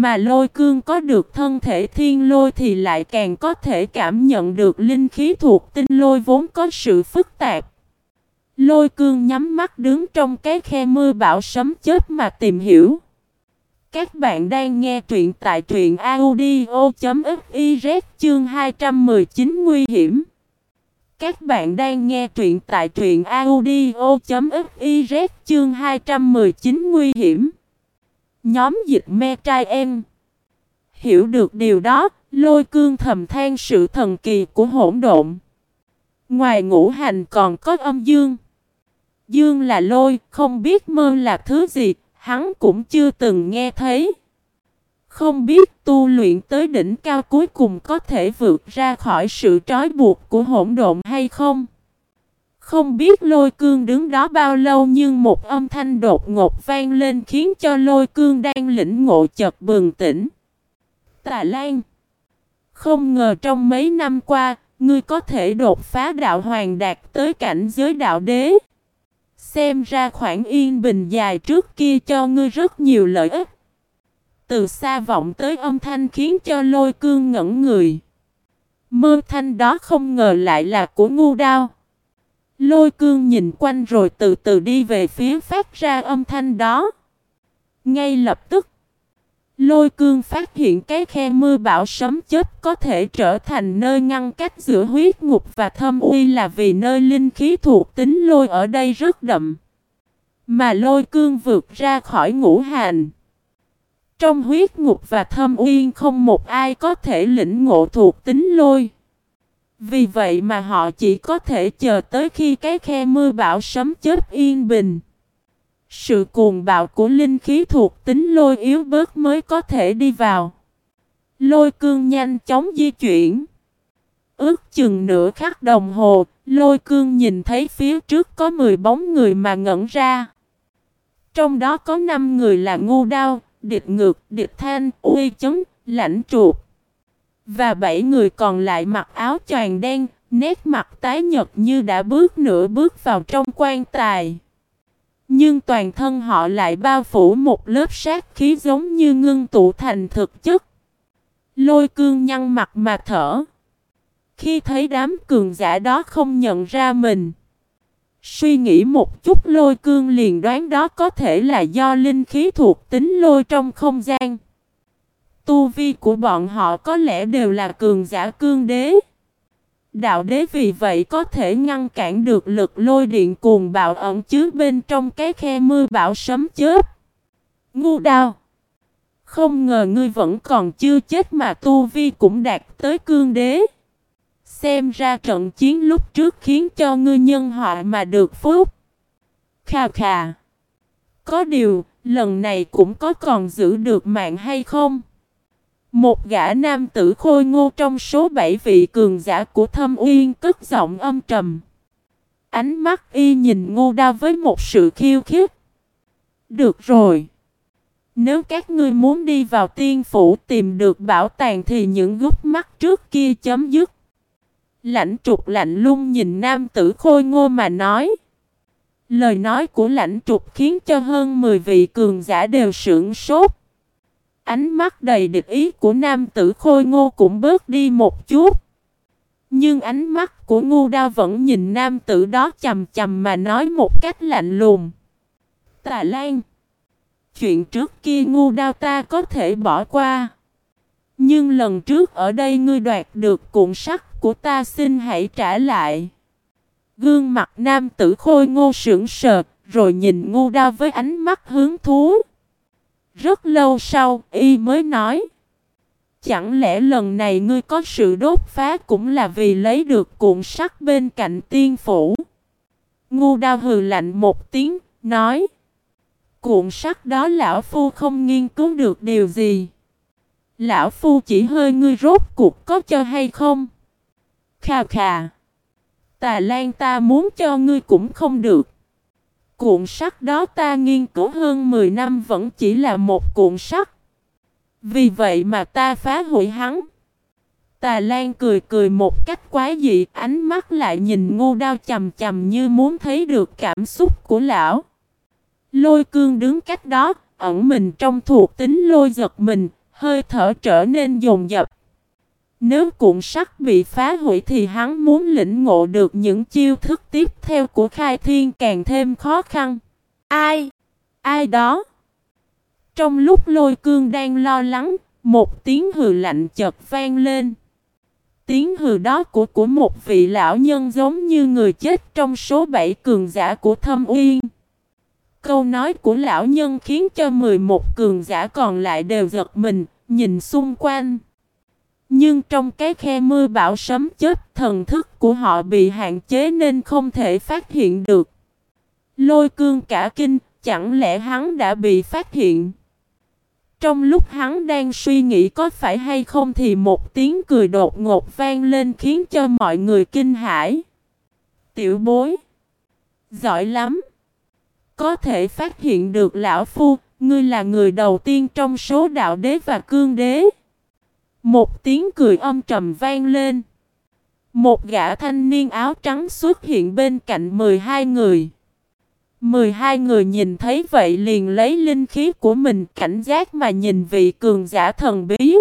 Mà lôi cương có được thân thể thiên lôi thì lại càng có thể cảm nhận được linh khí thuộc tinh lôi vốn có sự phức tạp. Lôi cương nhắm mắt đứng trong cái khe mưa bão sấm chớp mà tìm hiểu. Các bạn đang nghe truyện tại truyện audio.fiz chương 219 nguy hiểm. Các bạn đang nghe truyện tại truyện audio.fiz chương 219 nguy hiểm. Nhóm dịch me trai em. Hiểu được điều đó, lôi cương thầm than sự thần kỳ của hỗn độn. Ngoài ngũ hành còn có âm dương. Dương là lôi, không biết mơ là thứ gì, hắn cũng chưa từng nghe thấy. Không biết tu luyện tới đỉnh cao cuối cùng có thể vượt ra khỏi sự trói buộc của hỗn độn hay không? Không biết lôi cương đứng đó bao lâu nhưng một âm thanh đột ngột vang lên khiến cho lôi cương đang lĩnh ngộ chợt bừng tỉnh. Tà Lan Không ngờ trong mấy năm qua, ngươi có thể đột phá đạo hoàng đạt tới cảnh giới đạo đế. Xem ra khoảng yên bình dài trước kia cho ngươi rất nhiều lợi ích. Từ xa vọng tới âm thanh khiến cho lôi cương ngẩn người. Mơ thanh đó không ngờ lại là của ngu đao. Lôi cương nhìn quanh rồi từ từ đi về phía phát ra âm thanh đó. Ngay lập tức, lôi cương phát hiện cái khe mưa bão sấm chết có thể trở thành nơi ngăn cách giữa huyết ngục và thâm uy là vì nơi linh khí thuộc tính lôi ở đây rất đậm. Mà lôi cương vượt ra khỏi ngũ hành. Trong huyết ngục và thâm uyên không một ai có thể lĩnh ngộ thuộc tính lôi. Vì vậy mà họ chỉ có thể chờ tới khi cái khe mưa bão sấm chết yên bình. Sự cuồng bạo của linh khí thuộc tính lôi yếu bớt mới có thể đi vào. Lôi cương nhanh chóng di chuyển. Ước chừng nửa khắc đồng hồ, lôi cương nhìn thấy phía trước có 10 bóng người mà ngẩn ra. Trong đó có 5 người là ngu đao, địch ngược, địch thanh, uy chấn, lãnh chuột. Và bảy người còn lại mặc áo choàng đen, nét mặt tái nhật như đã bước nửa bước vào trong quan tài. Nhưng toàn thân họ lại bao phủ một lớp sát khí giống như ngưng tụ thành thực chất. Lôi cương nhăn mặt mà thở. Khi thấy đám cường giả đó không nhận ra mình. Suy nghĩ một chút lôi cương liền đoán đó có thể là do linh khí thuộc tính lôi trong không gian. Tu vi của bọn họ có lẽ đều là cường giả cương đế. Đạo đế vì vậy có thể ngăn cản được lực lôi điện cuồng bạo ẩn chứa bên trong cái khe mưa bão sấm chớp. Ngu đao. Không ngờ ngươi vẫn còn chưa chết mà tu vi cũng đạt tới cương đế. Xem ra trận chiến lúc trước khiến cho ngươi nhân họa mà được phúc. Khà khà. Có điều, lần này cũng có còn giữ được mạng hay không? Một gã nam tử khôi ngô trong số bảy vị cường giả của thâm uyên cất giọng âm trầm. Ánh mắt y nhìn ngô đa với một sự khiêu khích. Được rồi. Nếu các ngươi muốn đi vào tiên phủ tìm được bảo tàng thì những gút mắt trước kia chấm dứt. Lãnh trục lạnh lung nhìn nam tử khôi ngô mà nói. Lời nói của lãnh trục khiến cho hơn 10 vị cường giả đều sưởng sốt. Ánh mắt đầy địch ý của nam tử khôi ngô cũng bớt đi một chút. Nhưng ánh mắt của ngu đao vẫn nhìn nam tử đó chầm chầm mà nói một cách lạnh lùng. Tà Lan Chuyện trước kia ngu đao ta có thể bỏ qua. Nhưng lần trước ở đây ngươi đoạt được cuộn sắt của ta xin hãy trả lại. Gương mặt nam tử khôi ngô sững sờ, rồi nhìn ngu đao với ánh mắt hướng thú. Rất lâu sau, y mới nói. Chẳng lẽ lần này ngươi có sự đốt phá cũng là vì lấy được cuộn sắt bên cạnh tiên phủ? Ngu đao hừ lạnh một tiếng, nói. Cuộn sắt đó lão phu không nghiên cứu được điều gì. Lão phu chỉ hơi ngươi rốt cuộc có cho hay không? Khà khà. Tà Lan ta muốn cho ngươi cũng không được. Cuộn sắt đó ta nghiên cứu hơn 10 năm vẫn chỉ là một cuộn sắt. Vì vậy mà ta phá hủy hắn. Tà Lan cười cười một cách quái dị, ánh mắt lại nhìn ngô đao chầm chầm như muốn thấy được cảm xúc của lão. Lôi cương đứng cách đó, ẩn mình trong thuộc tính lôi giật mình, Hơi thở trở nên dồn dập. Nếu cuộn sắt bị phá hủy thì hắn muốn lĩnh ngộ được những chiêu thức tiếp theo của khai thiên càng thêm khó khăn. Ai? Ai đó? Trong lúc lôi cương đang lo lắng, một tiếng hừ lạnh chợt vang lên. Tiếng hừ đó của của một vị lão nhân giống như người chết trong số bảy cường giả của thâm uyên. Câu nói của lão nhân khiến cho 11 cường giả còn lại đều giật mình, nhìn xung quanh. Nhưng trong cái khe mưa bão sấm chết, thần thức của họ bị hạn chế nên không thể phát hiện được. Lôi cương cả kinh, chẳng lẽ hắn đã bị phát hiện? Trong lúc hắn đang suy nghĩ có phải hay không thì một tiếng cười đột ngột vang lên khiến cho mọi người kinh hãi. Tiểu bối. Giỏi lắm. Có thể phát hiện được lão phu, ngươi là người đầu tiên trong số đạo đế và cương đế. Một tiếng cười âm trầm vang lên. Một gã thanh niên áo trắng xuất hiện bên cạnh 12 người. 12 người nhìn thấy vậy liền lấy linh khí của mình cảnh giác mà nhìn vị cường giả thần bí.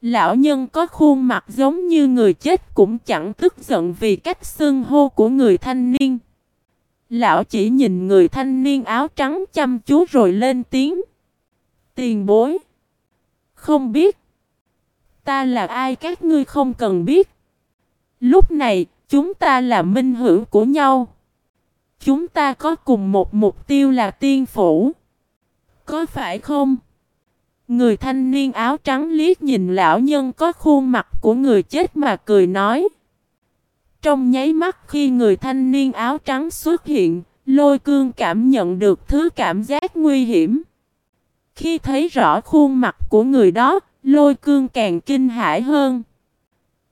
Lão nhân có khuôn mặt giống như người chết cũng chẳng tức giận vì cách xưng hô của người thanh niên. Lão chỉ nhìn người thanh niên áo trắng chăm chú rồi lên tiếng. Tiền bối. Không biết. Ta là ai các ngươi không cần biết. Lúc này, chúng ta là minh hữu của nhau. Chúng ta có cùng một mục tiêu là tiên phủ. Có phải không? Người thanh niên áo trắng liếc nhìn lão nhân có khuôn mặt của người chết mà cười nói. Trong nháy mắt khi người thanh niên áo trắng xuất hiện, lôi cương cảm nhận được thứ cảm giác nguy hiểm. Khi thấy rõ khuôn mặt của người đó, lôi cương càng kinh hãi hơn.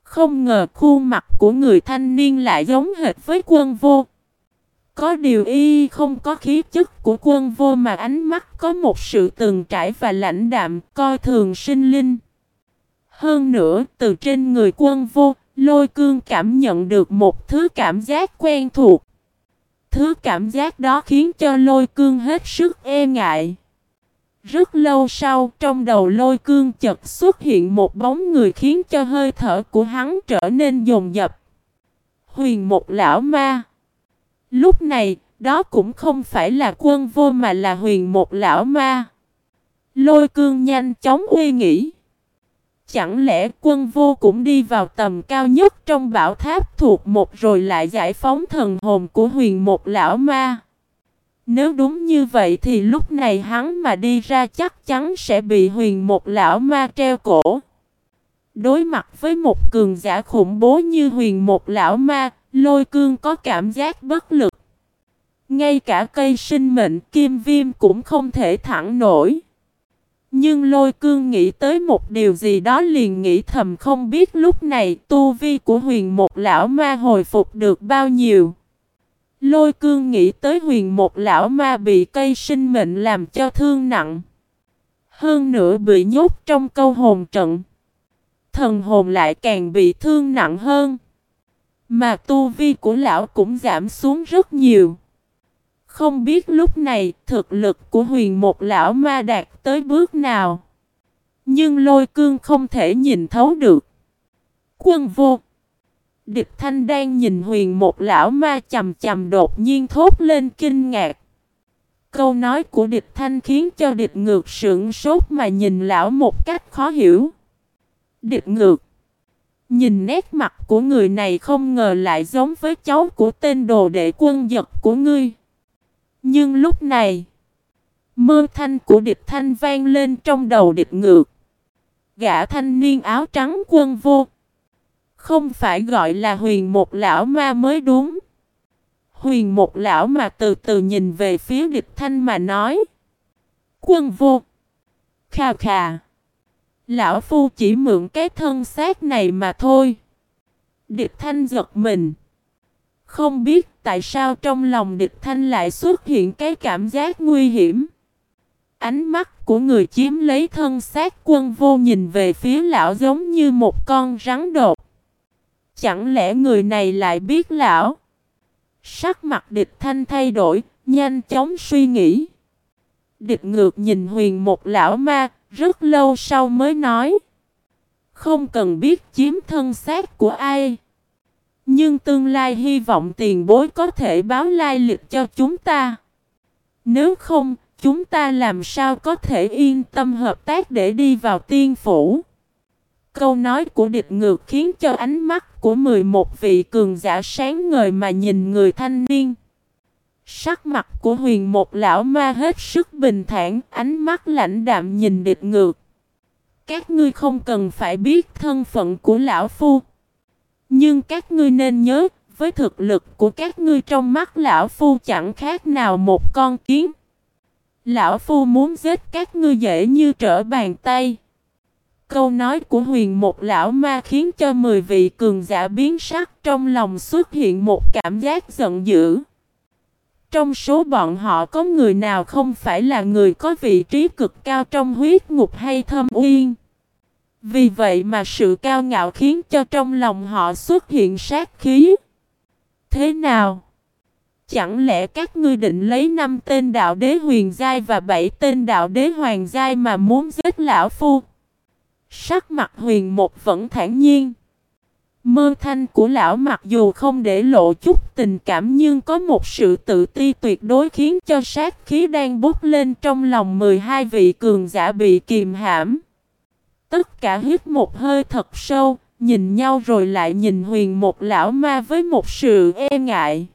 Không ngờ khuôn mặt của người thanh niên lại giống hệt với quân vô. Có điều y không có khí chất của quân vô mà ánh mắt có một sự từng trải và lãnh đạm, coi thường sinh linh. Hơn nữa, từ trên người quân vô, lôi cương cảm nhận được một thứ cảm giác quen thuộc. Thứ cảm giác đó khiến cho lôi cương hết sức e ngại. Rất lâu sau, trong đầu lôi cương chợt xuất hiện một bóng người khiến cho hơi thở của hắn trở nên dồn dập. Huyền một lão ma. Lúc này, đó cũng không phải là quân vô mà là huyền một lão ma. Lôi cương nhanh chóng uy nghĩ. Chẳng lẽ quân vô cũng đi vào tầm cao nhất trong bảo tháp thuộc một rồi lại giải phóng thần hồn của huyền một lão ma? Nếu đúng như vậy thì lúc này hắn mà đi ra chắc chắn sẽ bị huyền một lão ma treo cổ. Đối mặt với một cường giả khủng bố như huyền một lão ma, lôi cương có cảm giác bất lực. Ngay cả cây sinh mệnh kim viêm cũng không thể thẳng nổi. Nhưng lôi cương nghĩ tới một điều gì đó liền nghĩ thầm không biết lúc này tu vi của huyền một lão ma hồi phục được bao nhiêu. Lôi cương nghĩ tới huyền một lão ma bị cây sinh mệnh làm cho thương nặng. Hơn nữa bị nhốt trong câu hồn trận. Thần hồn lại càng bị thương nặng hơn. Mà tu vi của lão cũng giảm xuống rất nhiều. Không biết lúc này thực lực của huyền một lão ma đạt tới bước nào. Nhưng lôi cương không thể nhìn thấu được. Quân vô. Địch thanh đang nhìn huyền một lão ma chầm chầm đột nhiên thốt lên kinh ngạc. Câu nói của địch thanh khiến cho địch ngược sững sốt mà nhìn lão một cách khó hiểu. Địch ngược. Nhìn nét mặt của người này không ngờ lại giống với cháu của tên đồ đệ quân giật của ngươi. Nhưng lúc này, mơ thanh của địch thanh vang lên trong đầu địch ngược. Gã thanh niên áo trắng quân vô. Không phải gọi là huyền một lão ma mới đúng. Huyền một lão mà từ từ nhìn về phía địch thanh mà nói. Quân vô. Khà khà. Lão phu chỉ mượn cái thân xác này mà thôi. Địch thanh giật mình. Không biết tại sao trong lòng địch thanh lại xuất hiện cái cảm giác nguy hiểm. Ánh mắt của người chiếm lấy thân xác quân vô nhìn về phía lão giống như một con rắn đột. Chẳng lẽ người này lại biết lão? Sắc mặt địch thanh thay đổi, nhanh chóng suy nghĩ. Địch ngược nhìn huyền một lão ma, Rất lâu sau mới nói. Không cần biết chiếm thân xác của ai. Nhưng tương lai hy vọng tiền bối có thể báo lai lịch cho chúng ta. Nếu không, chúng ta làm sao có thể yên tâm hợp tác để đi vào tiên phủ. Câu nói của địch ngược khiến cho ánh mắt của 11 vị cường giả sáng ngời mà nhìn người thanh niên. Sắc mặt của huyền một lão ma hết sức bình thản, ánh mắt lãnh đạm nhìn địch ngược. Các ngươi không cần phải biết thân phận của lão phu. Nhưng các ngươi nên nhớ, với thực lực của các ngươi trong mắt lão phu chẳng khác nào một con kiến. Lão phu muốn giết các ngươi dễ như trở bàn tay. Câu nói của huyền một lão ma khiến cho 10 vị cường giả biến sắc, trong lòng xuất hiện một cảm giác giận dữ. Trong số bọn họ có người nào không phải là người có vị trí cực cao trong huyết ngục hay thâm uyên. Vì vậy mà sự cao ngạo khiến cho trong lòng họ xuất hiện sát khí. Thế nào? Chẳng lẽ các ngươi định lấy năm tên đạo đế huyền giai và bảy tên đạo đế hoàng giai mà muốn giết lão phu? Sắc mặt huyền một vẫn thản nhiên. Mơ thanh của lão mặc dù không để lộ chút tình cảm nhưng có một sự tự ti tuyệt đối khiến cho sát khí đang bút lên trong lòng 12 vị cường giả bị kìm hãm. Tất cả hít một hơi thật sâu, nhìn nhau rồi lại nhìn huyền một lão ma với một sự e ngại.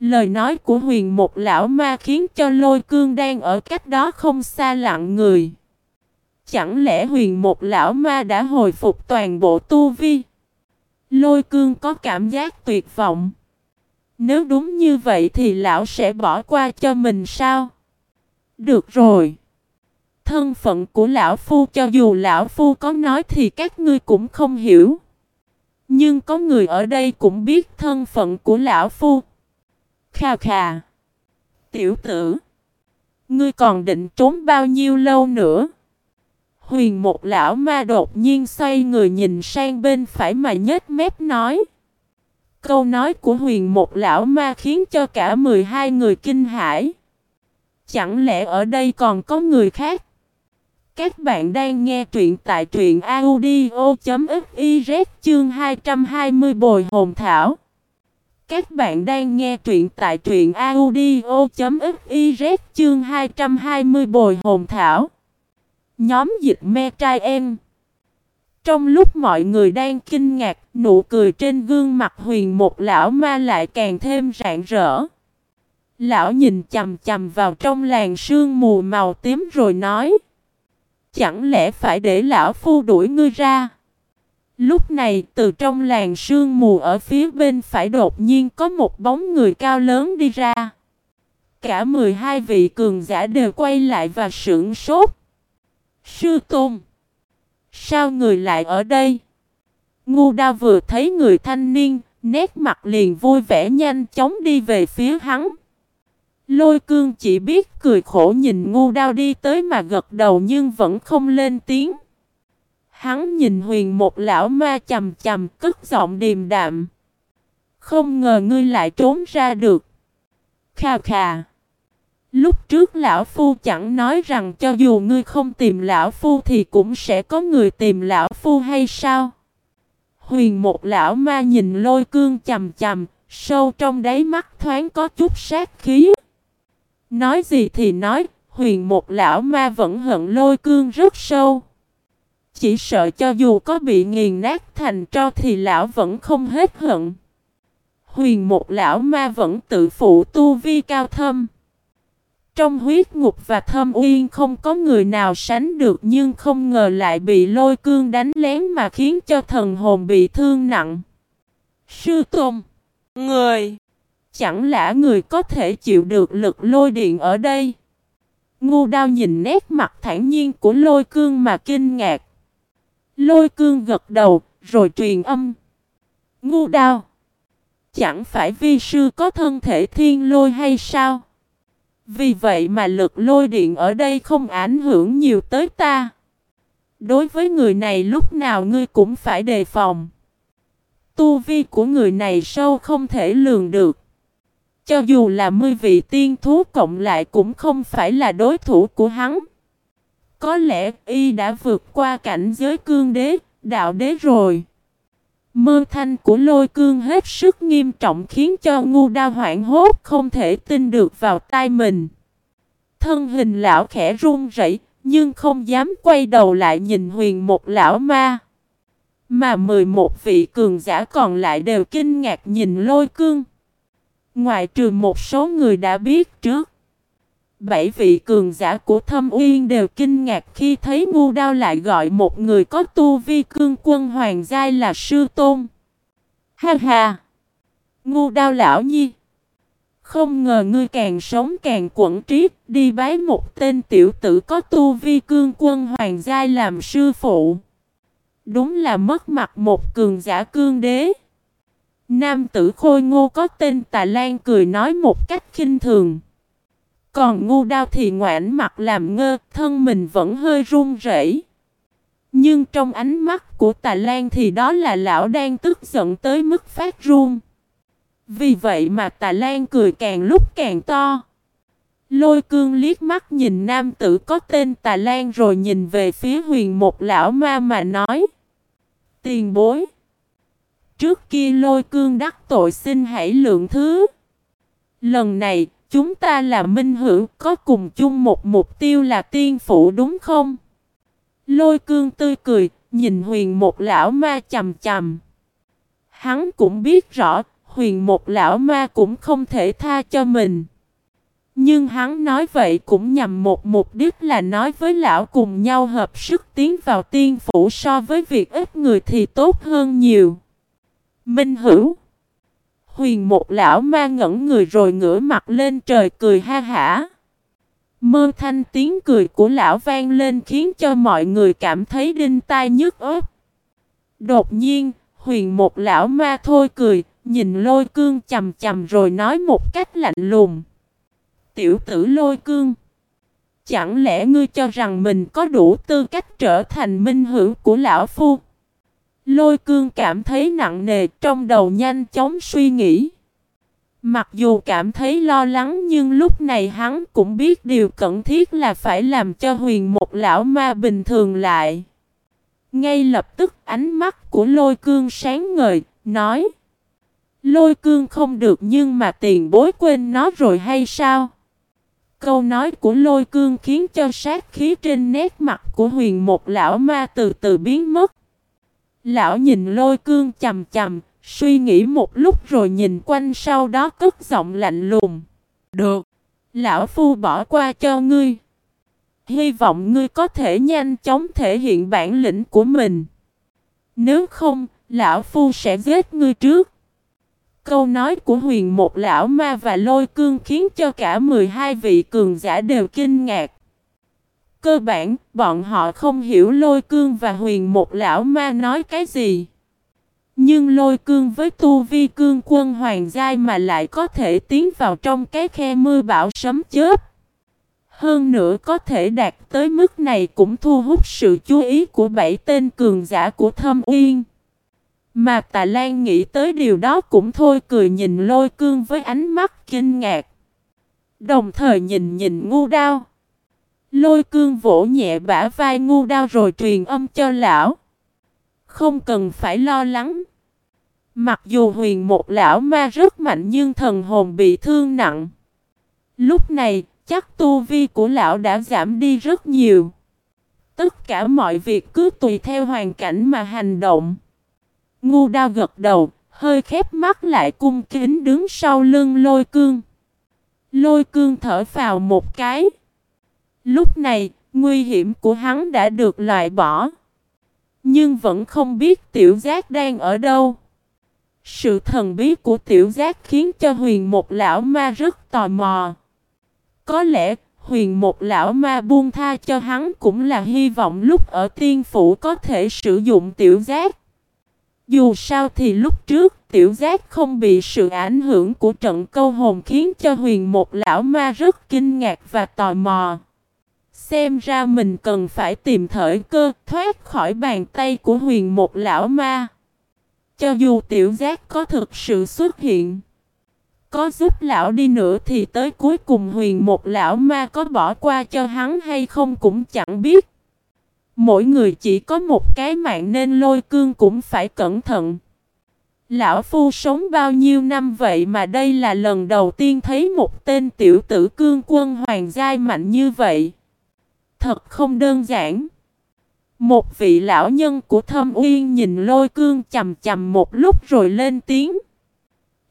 Lời nói của huyền một lão ma khiến cho lôi cương đang ở cách đó không xa lặng người. Chẳng lẽ huyền một lão ma đã hồi phục toàn bộ tu vi? Lôi cương có cảm giác tuyệt vọng. Nếu đúng như vậy thì lão sẽ bỏ qua cho mình sao? Được rồi. Thân phận của lão phu cho dù lão phu có nói thì các ngươi cũng không hiểu. Nhưng có người ở đây cũng biết thân phận của lão phu. Khà khà. Tiểu tử. Ngươi còn định trốn bao nhiêu lâu nữa? Huyền một lão ma đột nhiên xoay người nhìn sang bên phải mà nhếch mép nói. Câu nói của huyền một lão ma khiến cho cả 12 người kinh hãi. Chẳng lẽ ở đây còn có người khác? Các bạn đang nghe truyện tại truyện audio.fiz chương 220 Bồi Hồn Thảo. Các bạn đang nghe truyện tại truyện audio.fiz chương 220 Bồi Hồn Thảo. Nhóm dịch me trai em. Trong lúc mọi người đang kinh ngạc, nụ cười trên gương mặt huyền một lão ma lại càng thêm rạng rỡ. Lão nhìn chầm chầm vào trong làng sương mù màu tím rồi nói. Chẳng lẽ phải để lão phu đuổi ngươi ra? Lúc này từ trong làng sương mù ở phía bên phải đột nhiên có một bóng người cao lớn đi ra. Cả 12 vị cường giả đều quay lại và sững sốt. Sư Tôn! Sao người lại ở đây? Ngu đa vừa thấy người thanh niên, nét mặt liền vui vẻ nhanh chóng đi về phía hắn. Lôi cương chỉ biết cười khổ nhìn ngu đao đi tới mà gật đầu nhưng vẫn không lên tiếng. Hắn nhìn huyền một lão ma chầm chầm cất giọng điềm đạm. Không ngờ ngươi lại trốn ra được. Khà khà. Lúc trước lão phu chẳng nói rằng cho dù ngươi không tìm lão phu thì cũng sẽ có người tìm lão phu hay sao? Huyền một lão ma nhìn lôi cương chầm chầm, sâu trong đáy mắt thoáng có chút sát khí. Nói gì thì nói, huyền một lão ma vẫn hận lôi cương rất sâu. Chỉ sợ cho dù có bị nghiền nát thành tro thì lão vẫn không hết hận. Huyền một lão ma vẫn tự phụ tu vi cao thâm. Trong huyết ngục và thâm uyên không có người nào sánh được nhưng không ngờ lại bị lôi cương đánh lén mà khiến cho thần hồn bị thương nặng. Sư Tôn Người Chẳng lẽ người có thể chịu được lực lôi điện ở đây? Ngu đao nhìn nét mặt thản nhiên của lôi cương mà kinh ngạc. Lôi cương gật đầu, rồi truyền âm. Ngu đao. Chẳng phải vi sư có thân thể thiên lôi hay sao? Vì vậy mà lực lôi điện ở đây không ảnh hưởng nhiều tới ta. Đối với người này lúc nào ngươi cũng phải đề phòng. Tu vi của người này sâu không thể lường được. Cho dù là mươi vị tiên thú cộng lại cũng không phải là đối thủ của hắn. Có lẽ y đã vượt qua cảnh giới cương đế, đạo đế rồi. Mơ thanh của lôi cương hết sức nghiêm trọng khiến cho ngu đa hoảng hốt không thể tin được vào tai mình. Thân hình lão khẽ run rẩy, nhưng không dám quay đầu lại nhìn huyền một lão ma. Mà 11 vị cường giả còn lại đều kinh ngạc nhìn lôi cương. ngoài trừ một số người đã biết trước. Bảy vị cường giả của thâm uyên đều kinh ngạc khi thấy ngu đao lại gọi một người có tu vi cương quân hoàng giai là sư tôn. Ha ha! Ngu đao lão nhi! Không ngờ ngươi càng sống càng quẩn trí, đi bái một tên tiểu tử có tu vi cương quân hoàng giai làm sư phụ. Đúng là mất mặt một cường giả cương đế. Nam tử khôi ngô có tên Tà Lan cười nói một cách khinh thường. Còn ngu đao thì ngoãn mặt làm ngơ, thân mình vẫn hơi run rẩy. Nhưng trong ánh mắt của Tà Lan thì đó là lão đang tức giận tới mức phát run. Vì vậy mà Tà Lan cười càng lúc càng to. Lôi cương liếc mắt nhìn nam tử có tên Tà Lan rồi nhìn về phía huyền một lão ma mà nói. Tiền bối. Trước kia lôi cương đắc tội xin hãy lượng thứ. Lần này, chúng ta là minh hữu có cùng chung một mục tiêu là tiên phụ đúng không? Lôi cương tươi cười, nhìn huyền một lão ma chầm chầm. Hắn cũng biết rõ, huyền một lão ma cũng không thể tha cho mình. Nhưng hắn nói vậy cũng nhằm một mục đích là nói với lão cùng nhau hợp sức tiến vào tiên phủ so với việc ít người thì tốt hơn nhiều. Minh hữu Huyền một lão ma ngẩn người rồi ngửa mặt lên trời cười ha hả. Mơ thanh tiếng cười của lão vang lên khiến cho mọi người cảm thấy đinh tai nhức ớt. Đột nhiên, huyền một lão ma thôi cười, nhìn lôi cương chầm chầm rồi nói một cách lạnh lùng. Tiểu tử lôi cương. Chẳng lẽ ngươi cho rằng mình có đủ tư cách trở thành minh hữu của lão phu? Lôi cương cảm thấy nặng nề trong đầu nhanh chóng suy nghĩ. Mặc dù cảm thấy lo lắng nhưng lúc này hắn cũng biết điều cần thiết là phải làm cho huyền một lão ma bình thường lại. Ngay lập tức ánh mắt của lôi cương sáng ngời, nói Lôi cương không được nhưng mà tiền bối quên nó rồi hay sao? Câu nói của lôi cương khiến cho sát khí trên nét mặt của huyền một lão ma từ từ biến mất. Lão nhìn lôi cương chầm chầm, suy nghĩ một lúc rồi nhìn quanh sau đó cất giọng lạnh lùng. Được, lão phu bỏ qua cho ngươi. Hy vọng ngươi có thể nhanh chóng thể hiện bản lĩnh của mình. Nếu không, lão phu sẽ giết ngươi trước. Câu nói của huyền một lão ma và lôi cương khiến cho cả 12 vị cường giả đều kinh ngạc. Cơ bản, bọn họ không hiểu lôi cương và huyền một lão ma nói cái gì. Nhưng lôi cương với tu vi cương quân hoàng giai mà lại có thể tiến vào trong cái khe mưa bão sấm chớp. Hơn nữa có thể đạt tới mức này cũng thu hút sự chú ý của bảy tên cường giả của thâm uyên. Mà Tà Lan nghĩ tới điều đó cũng thôi cười nhìn lôi cương với ánh mắt kinh ngạc. Đồng thời nhìn nhìn ngu đao. Lôi cương vỗ nhẹ bả vai ngu đao rồi truyền âm cho lão. Không cần phải lo lắng. Mặc dù huyền một lão ma rất mạnh nhưng thần hồn bị thương nặng. Lúc này, chắc tu vi của lão đã giảm đi rất nhiều. Tất cả mọi việc cứ tùy theo hoàn cảnh mà hành động. Ngu đao gật đầu, hơi khép mắt lại cung kính đứng sau lưng lôi cương. Lôi cương thở vào một cái. Lúc này, nguy hiểm của hắn đã được loại bỏ. Nhưng vẫn không biết tiểu giác đang ở đâu. Sự thần bí của tiểu giác khiến cho huyền một lão ma rất tò mò. Có lẽ huyền một lão ma buông tha cho hắn cũng là hy vọng lúc ở tiên phủ có thể sử dụng tiểu giác. Dù sao thì lúc trước tiểu giác không bị sự ảnh hưởng của trận câu hồn khiến cho huyền một lão ma rất kinh ngạc và tò mò. Xem ra mình cần phải tìm thời cơ thoát khỏi bàn tay của huyền một lão ma. Cho dù tiểu giác có thực sự xuất hiện. Có giúp lão đi nữa thì tới cuối cùng huyền một lão ma có bỏ qua cho hắn hay không cũng chẳng biết. Mỗi người chỉ có một cái mạng nên lôi cương cũng phải cẩn thận. Lão Phu sống bao nhiêu năm vậy mà đây là lần đầu tiên thấy một tên tiểu tử cương quân hoàng giai mạnh như vậy. Thật không đơn giản. Một vị lão nhân của thâm uyên nhìn lôi cương chầm chầm một lúc rồi lên tiếng.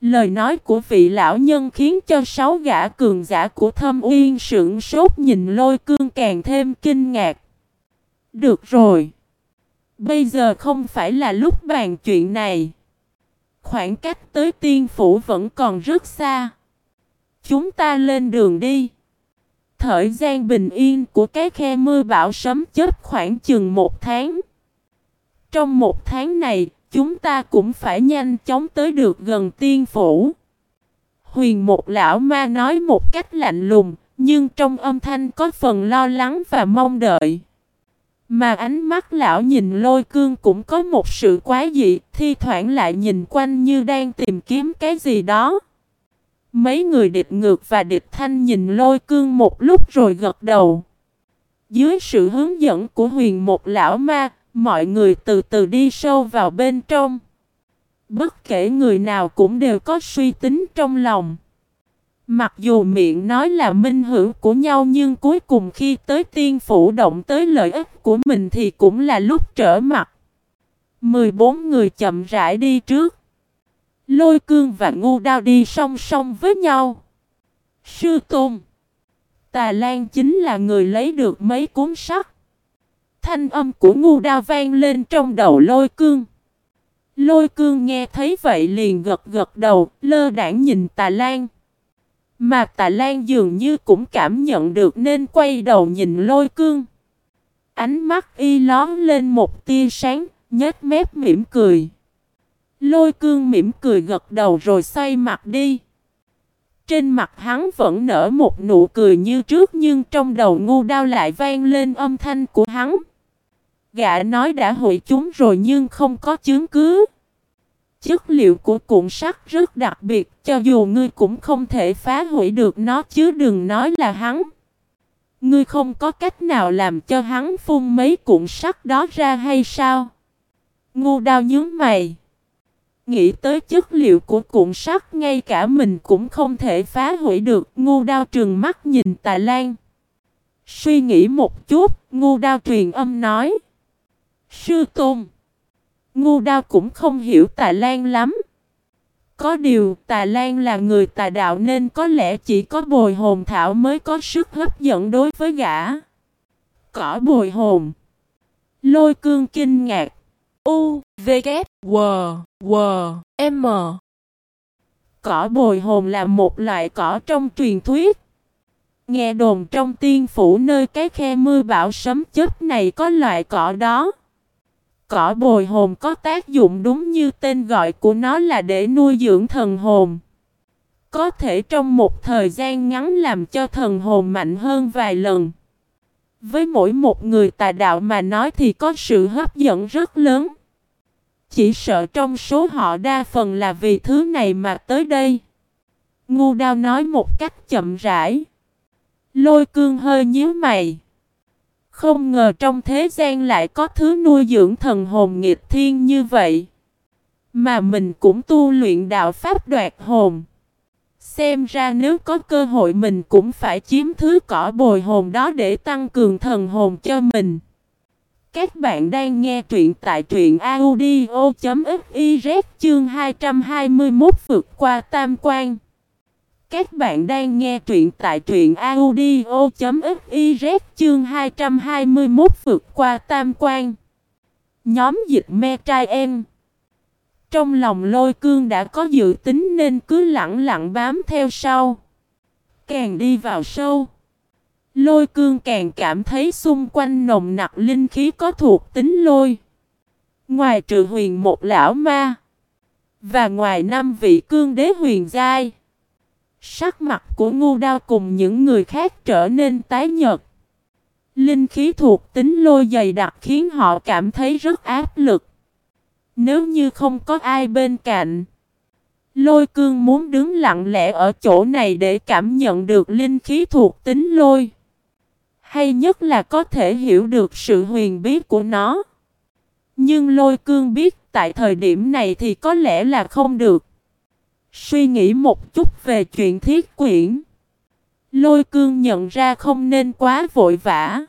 Lời nói của vị lão nhân khiến cho sáu gã cường giả của thâm uyên sững sốt nhìn lôi cương càng thêm kinh ngạc. Được rồi. Bây giờ không phải là lúc bàn chuyện này. Khoảng cách tới tiên phủ vẫn còn rất xa. Chúng ta lên đường đi. Thời gian bình yên của cái khe mưa bão sấm chết khoảng chừng một tháng. Trong một tháng này, chúng ta cũng phải nhanh chóng tới được gần tiên phủ. Huyền một lão ma nói một cách lạnh lùng, nhưng trong âm thanh có phần lo lắng và mong đợi. Mà ánh mắt lão nhìn lôi cương cũng có một sự quá dị, thi thoảng lại nhìn quanh như đang tìm kiếm cái gì đó. Mấy người địch ngược và địch thanh nhìn lôi cương một lúc rồi gật đầu. Dưới sự hướng dẫn của huyền một lão ma, mọi người từ từ đi sâu vào bên trong. Bất kể người nào cũng đều có suy tính trong lòng. Mặc dù miệng nói là minh hữu của nhau nhưng cuối cùng khi tới tiên phủ động tới lợi ích của mình thì cũng là lúc trở mặt. 14 người chậm rãi đi trước. Lôi cương và ngu đao đi song song với nhau. Sư Tôn Tà Lan chính là người lấy được mấy cuốn sắt. Thanh âm của ngu đao vang lên trong đầu lôi cương. Lôi cương nghe thấy vậy liền gật gật đầu, lơ đảng nhìn Tà Lan. Mà Tà Lan dường như cũng cảm nhận được nên quay đầu nhìn lôi cương. Ánh mắt y lón lên một tia sáng, nhếch mép mỉm cười. Lôi cương mỉm cười gật đầu rồi xoay mặt đi. Trên mặt hắn vẫn nở một nụ cười như trước nhưng trong đầu ngu đao lại vang lên âm thanh của hắn. Gã nói đã hội chúng rồi nhưng không có chứng cứ. Chất liệu của cuộn sắt rất đặc biệt, cho dù ngươi cũng không thể phá hủy được nó chứ đừng nói là hắn. Ngươi không có cách nào làm cho hắn phun mấy cuộn sắt đó ra hay sao? Ngu đao nhướng mày. Nghĩ tới chất liệu của cuộn sắt ngay cả mình cũng không thể phá hủy được. Ngu đao trừng mắt nhìn Tà Lan. Suy nghĩ một chút, ngu đao truyền âm nói. Sư Tôn. Ngu đao cũng không hiểu Tà Lan lắm. Có điều Tà Lan là người tà đạo nên có lẽ chỉ có bồi hồn thảo mới có sức hấp dẫn đối với gã. Cỏ bồi hồn. Lôi cương kinh ngạc. U, V, K, W, W, M. Cỏ bồi hồn là một loại cỏ trong truyền thuyết. Nghe đồn trong tiên phủ nơi cái khe mưa bão sấm chớp này có loại cỏ đó. Cỏ bồi hồn có tác dụng đúng như tên gọi của nó là để nuôi dưỡng thần hồn. Có thể trong một thời gian ngắn làm cho thần hồn mạnh hơn vài lần. Với mỗi một người tà đạo mà nói thì có sự hấp dẫn rất lớn. Chỉ sợ trong số họ đa phần là vì thứ này mà tới đây. Ngu đao nói một cách chậm rãi. Lôi cương hơi nhíu mày. Không ngờ trong thế gian lại có thứ nuôi dưỡng thần hồn nghịch thiên như vậy. Mà mình cũng tu luyện đạo pháp đoạt hồn. Xem ra nếu có cơ hội mình cũng phải chiếm thứ cỏ bồi hồn đó để tăng cường thần hồn cho mình. Các bạn đang nghe truyện tại truyện audio.fiz chương 221 vượt qua tam quan. Các bạn đang nghe truyện tại truyện audio.fiz chương 221 vượt qua tam quan. Nhóm dịch me trai em. Trong lòng lôi cương đã có dự tính nên cứ lặng lặng bám theo sau. Càng đi vào sâu. Lôi cương càng cảm thấy xung quanh nồng nặc linh khí có thuộc tính lôi. Ngoài trừ huyền một lão ma. Và ngoài năm vị cương đế huyền giai. Sắc mặt của ngu đao cùng những người khác trở nên tái nhợt. Linh khí thuộc tính lôi dày đặc khiến họ cảm thấy rất áp lực. Nếu như không có ai bên cạnh. Lôi cương muốn đứng lặng lẽ ở chỗ này để cảm nhận được linh khí thuộc tính lôi hay nhất là có thể hiểu được sự huyền bí của nó. Nhưng lôi cương biết tại thời điểm này thì có lẽ là không được. Suy nghĩ một chút về chuyện thiết quyển. Lôi cương nhận ra không nên quá vội vã.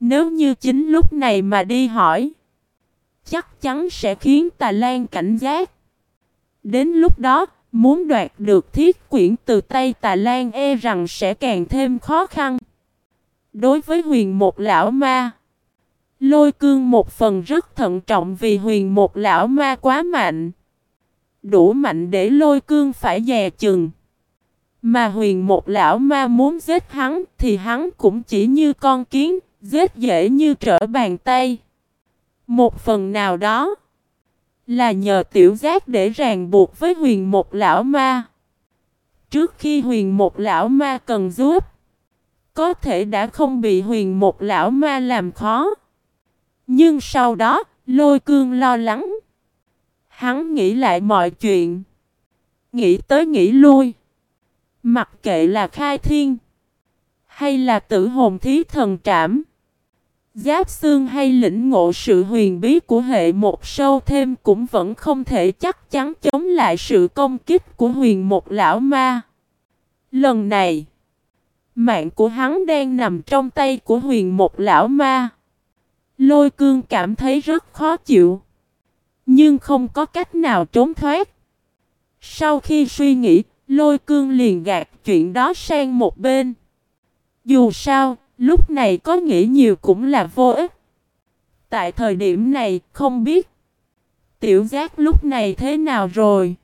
Nếu như chính lúc này mà đi hỏi. Chắc chắn sẽ khiến Tà Lan cảnh giác. Đến lúc đó, muốn đoạt được thiết quyển từ tay Tà Lan e rằng sẽ càng thêm khó khăn. Đối với huyền một lão ma. Lôi cương một phần rất thận trọng vì huyền một lão ma quá mạnh. Đủ mạnh để lôi cương phải dè chừng. Mà huyền một lão ma muốn giết hắn thì hắn cũng chỉ như con kiến, giết dễ như trở bàn tay. Một phần nào đó là nhờ tiểu giác để ràng buộc với huyền một lão ma. Trước khi huyền một lão ma cần giúp, có thể đã không bị huyền một lão ma làm khó. Nhưng sau đó, lôi cương lo lắng. Hắn nghĩ lại mọi chuyện. Nghĩ tới nghĩ lui. Mặc kệ là khai thiên. Hay là tử hồn thí thần trảm. Giáp xương hay lĩnh ngộ sự huyền bí của hệ một sâu thêm cũng vẫn không thể chắc chắn chống lại sự công kích của huyền một lão ma. Lần này, mạng của hắn đang nằm trong tay của huyền một lão ma. Lôi cương cảm thấy rất khó chịu. Nhưng không có cách nào trốn thoát. Sau khi suy nghĩ, lôi cương liền gạt chuyện đó sang một bên. Dù sao, lúc này có nghĩ nhiều cũng là vô ích. Tại thời điểm này, không biết tiểu giác lúc này thế nào rồi.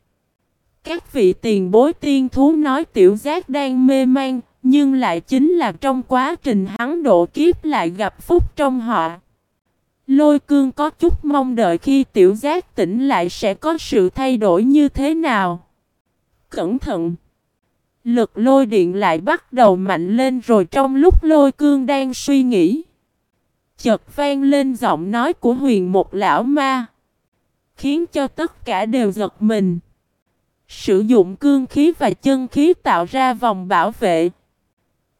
Các vị tiền bối tiên thú nói tiểu giác đang mê man, nhưng lại chính là trong quá trình hắn độ kiếp lại gặp phúc trong họ. Lôi cương có chút mong đợi khi tiểu giác tỉnh lại sẽ có sự thay đổi như thế nào. Cẩn thận! Lực lôi điện lại bắt đầu mạnh lên rồi trong lúc lôi cương đang suy nghĩ. Chợt vang lên giọng nói của huyền một lão ma. Khiến cho tất cả đều giật mình. Sử dụng cương khí và chân khí tạo ra vòng bảo vệ.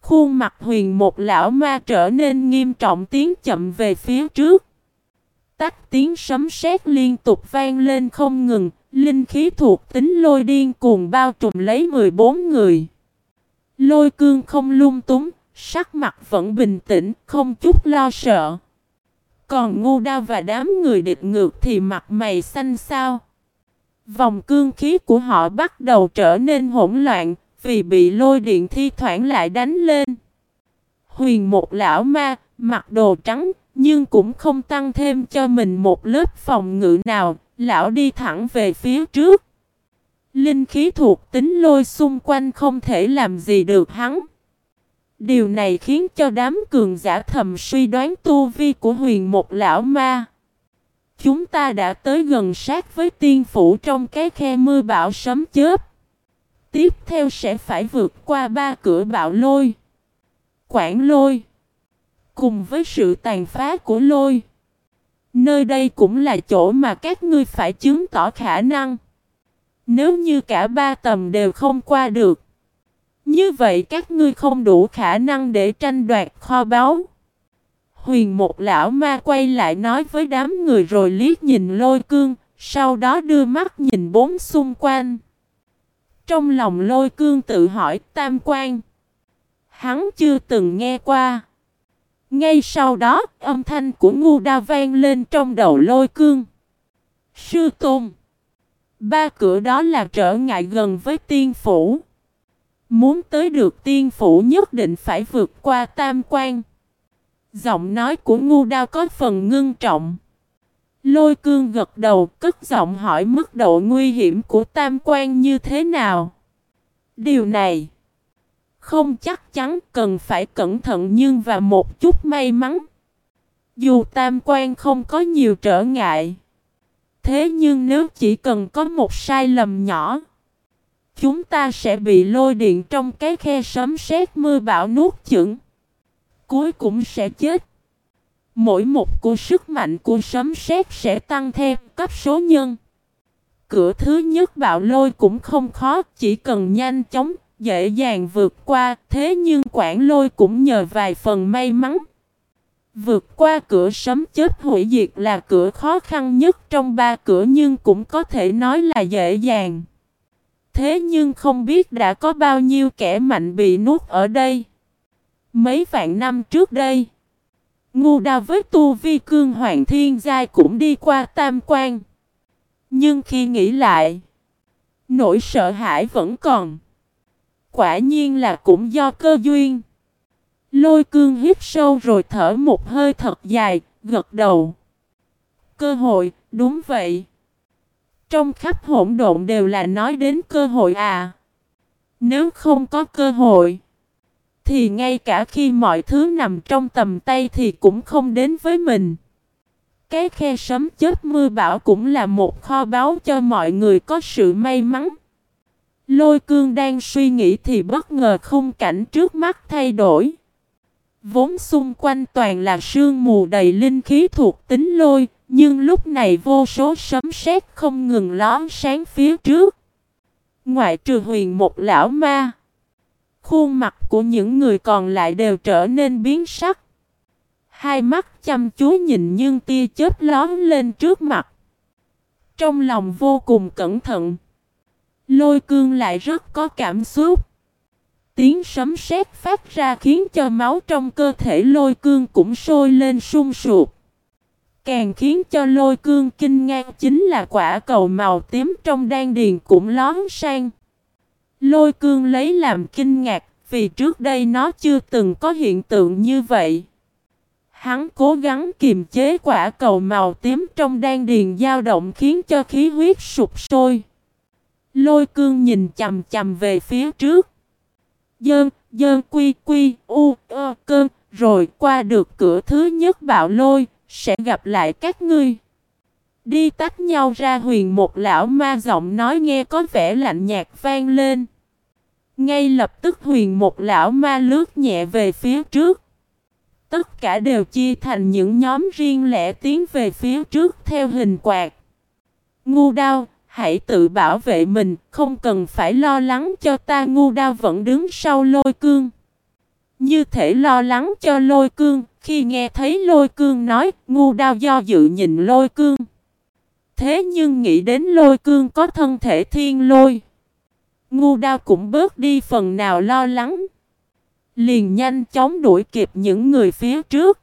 Khuôn mặt huyền một lão ma trở nên nghiêm trọng tiến chậm về phía trước. Tách tiếng sấm sét liên tục vang lên không ngừng, linh khí thuộc tính lôi điên cuồng bao trùm lấy 14 người. Lôi cương không lung túng, sắc mặt vẫn bình tĩnh, không chút lo sợ. Còn ngu đao và đám người địch ngược thì mặt mày xanh xao. Vòng cương khí của họ bắt đầu trở nên hỗn loạn, vì bị lôi điện thi thoảng lại đánh lên. Huyền một lão ma, mặc đồ trắng, nhưng cũng không tăng thêm cho mình một lớp phòng ngự nào, lão đi thẳng về phía trước. Linh khí thuộc tính lôi xung quanh không thể làm gì được hắn. Điều này khiến cho đám cường giả thầm suy đoán tu vi của huyền một lão ma. Chúng ta đã tới gần sát với tiên phủ trong cái khe mưa bão sấm chớp. Tiếp theo sẽ phải vượt qua ba cửa bạo lôi. Quảng lôi. Cùng với sự tàn phá của lôi. Nơi đây cũng là chỗ mà các ngươi phải chứng tỏ khả năng. Nếu như cả ba tầm đều không qua được. Như vậy các ngươi không đủ khả năng để tranh đoạt kho báu. Huyền một lão ma quay lại nói với đám người rồi liếc nhìn lôi cương, sau đó đưa mắt nhìn bốn xung quanh. Trong lòng lôi cương tự hỏi tam quan. Hắn chưa từng nghe qua. Ngay sau đó, âm thanh của ngu đa vang lên trong đầu lôi cương. Sư Tôn Ba cửa đó là trở ngại gần với tiên phủ. Muốn tới được tiên phủ nhất định phải vượt qua tam quan. Giọng nói của ngu đao có phần ngưng trọng. Lôi cương gật đầu, cất giọng hỏi mức độ nguy hiểm của tam quan như thế nào. Điều này, không chắc chắn, cần phải cẩn thận nhưng và một chút may mắn. Dù tam quan không có nhiều trở ngại. Thế nhưng nếu chỉ cần có một sai lầm nhỏ. Chúng ta sẽ bị lôi điện trong cái khe sấm sét mưa bão nuốt chửng. Cuối cùng sẽ chết. Mỗi một của sức mạnh của sấm sét sẽ tăng thêm cấp số nhân. Cửa thứ nhất bạo lôi cũng không khó, chỉ cần nhanh chóng dễ dàng vượt qua, thế nhưng Quảng Lôi cũng nhờ vài phần may mắn. Vượt qua cửa sấm chết hủy diệt là cửa khó khăn nhất trong ba cửa nhưng cũng có thể nói là dễ dàng. Thế nhưng không biết đã có bao nhiêu kẻ mạnh bị nuốt ở đây. Mấy vạn năm trước đây, Ngu Đa với tu vi cương hoàng thiên giai cũng đi qua tam quan. Nhưng khi nghĩ lại, nỗi sợ hãi vẫn còn. Quả nhiên là cũng do cơ duyên. Lôi cương hít sâu rồi thở một hơi thật dài, gật đầu. Cơ hội, đúng vậy. Trong khắp hỗn độn đều là nói đến cơ hội à. Nếu không có cơ hội, thì ngay cả khi mọi thứ nằm trong tầm tay thì cũng không đến với mình. Cái khe sấm chết mưa bão cũng là một kho báu cho mọi người có sự may mắn. Lôi cương đang suy nghĩ thì bất ngờ khung cảnh trước mắt thay đổi. Vốn xung quanh toàn là sương mù đầy linh khí thuộc tính lôi, nhưng lúc này vô số sấm sét không ngừng lón sáng phía trước. Ngoại trừ huyền một lão ma. Khuôn mặt của những người còn lại đều trở nên biến sắc. Hai mắt chăm chú nhìn nhưng tia chớp lón lên trước mặt. Trong lòng vô cùng cẩn thận. Lôi cương lại rất có cảm xúc. Tiếng sấm sét phát ra khiến cho máu trong cơ thể lôi cương cũng sôi lên sung sụp. Càng khiến cho lôi cương kinh ngang chính là quả cầu màu tím trong đan điền cũng lón sang. Lôi cương lấy làm kinh ngạc vì trước đây nó chưa từng có hiện tượng như vậy. Hắn cố gắng kiềm chế quả cầu màu tím trong đan điền dao động khiến cho khí huyết sụp sôi. Lôi cương nhìn chầm chầm về phía trước. Dơn, dơn quy quy, u, ơ, cơn, rồi qua được cửa thứ nhất bạo lôi, sẽ gặp lại các ngươi. Đi tách nhau ra huyền một lão ma giọng nói nghe có vẻ lạnh nhạt vang lên. Ngay lập tức huyền một lão ma lướt nhẹ về phía trước. Tất cả đều chia thành những nhóm riêng lẻ tiến về phía trước theo hình quạt. Ngu đao, hãy tự bảo vệ mình, không cần phải lo lắng cho ta ngu đao vẫn đứng sau lôi cương. Như thể lo lắng cho lôi cương, khi nghe thấy lôi cương nói, ngu đao do dự nhìn lôi cương. Thế nhưng nghĩ đến lôi cương có thân thể thiên lôi. Ngu đao cũng bớt đi phần nào lo lắng. Liền nhanh chóng đuổi kịp những người phía trước.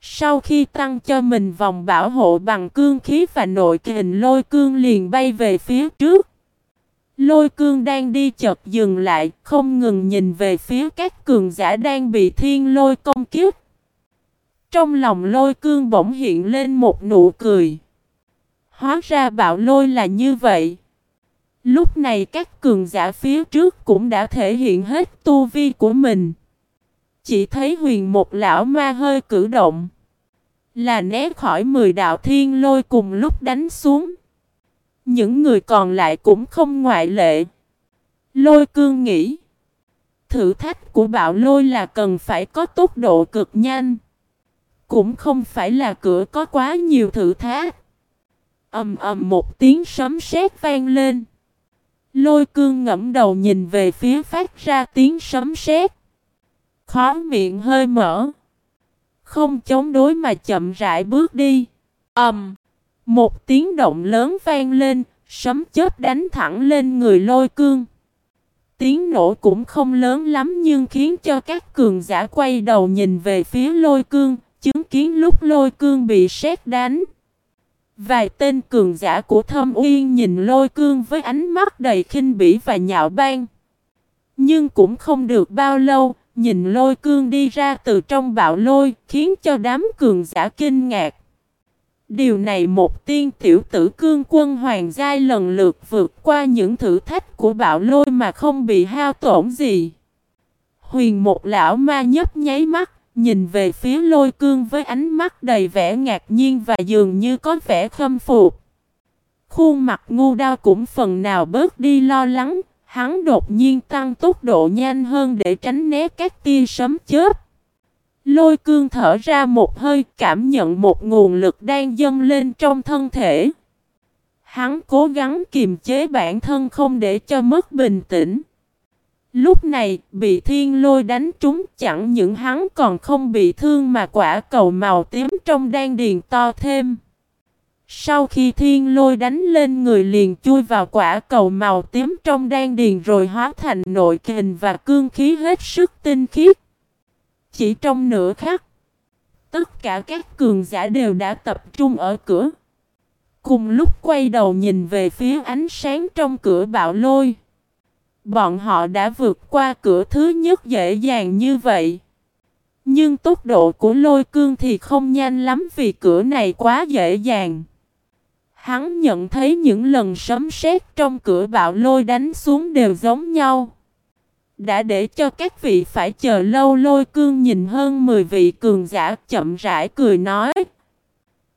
Sau khi tăng cho mình vòng bảo hộ bằng cương khí và nội kình lôi cương liền bay về phía trước. Lôi cương đang đi chợt dừng lại, không ngừng nhìn về phía các cường giả đang bị thiên lôi công kiếp. Trong lòng lôi cương bỗng hiện lên một nụ cười. Hóa ra bạo lôi là như vậy. Lúc này các cường giả phía trước cũng đã thể hiện hết tu vi của mình. Chỉ thấy huyền một lão ma hơi cử động. Là né khỏi mười đạo thiên lôi cùng lúc đánh xuống. Những người còn lại cũng không ngoại lệ. Lôi cương nghĩ. Thử thách của bạo lôi là cần phải có tốc độ cực nhanh. Cũng không phải là cửa có quá nhiều thử thách ầm ầm một tiếng sấm sét vang lên. Lôi cương ngẫm đầu nhìn về phía phát ra tiếng sấm sét. Khó miệng hơi mở. Không chống đối mà chậm rãi bước đi. ầm, Một tiếng động lớn vang lên, sấm chớp đánh thẳng lên người lôi cương. Tiếng nổ cũng không lớn lắm nhưng khiến cho các cường giả quay đầu nhìn về phía lôi cương, chứng kiến lúc lôi cương bị sét đánh. Vài tên cường giả của thâm uyên nhìn lôi cương với ánh mắt đầy khinh bỉ và nhạo báng. Nhưng cũng không được bao lâu, nhìn lôi cương đi ra từ trong bạo lôi, khiến cho đám cường giả kinh ngạc. Điều này một tiên tiểu tử cương quân hoàng giai lần lượt vượt qua những thử thách của bạo lôi mà không bị hao tổn gì. Huyền một lão ma nhấp nháy mắt, Nhìn về phía lôi cương với ánh mắt đầy vẻ ngạc nhiên và dường như có vẻ khâm phục. Khuôn mặt ngu đao cũng phần nào bớt đi lo lắng, hắn đột nhiên tăng tốc độ nhanh hơn để tránh né các tia sấm chớp. Lôi cương thở ra một hơi cảm nhận một nguồn lực đang dâng lên trong thân thể. Hắn cố gắng kiềm chế bản thân không để cho mất bình tĩnh. Lúc này, bị thiên lôi đánh trúng chẳng những hắn còn không bị thương mà quả cầu màu tím trong đan điền to thêm. Sau khi thiên lôi đánh lên người liền chui vào quả cầu màu tím trong đan điền rồi hóa thành nội kình và cương khí hết sức tinh khiết. Chỉ trong nửa khắc, tất cả các cường giả đều đã tập trung ở cửa. Cùng lúc quay đầu nhìn về phía ánh sáng trong cửa bạo lôi. Bọn họ đã vượt qua cửa thứ nhất dễ dàng như vậy. Nhưng tốc độ của lôi cương thì không nhanh lắm vì cửa này quá dễ dàng. Hắn nhận thấy những lần sấm sét trong cửa bạo lôi đánh xuống đều giống nhau. Đã để cho các vị phải chờ lâu lôi cương nhìn hơn 10 vị cường giả chậm rãi cười nói.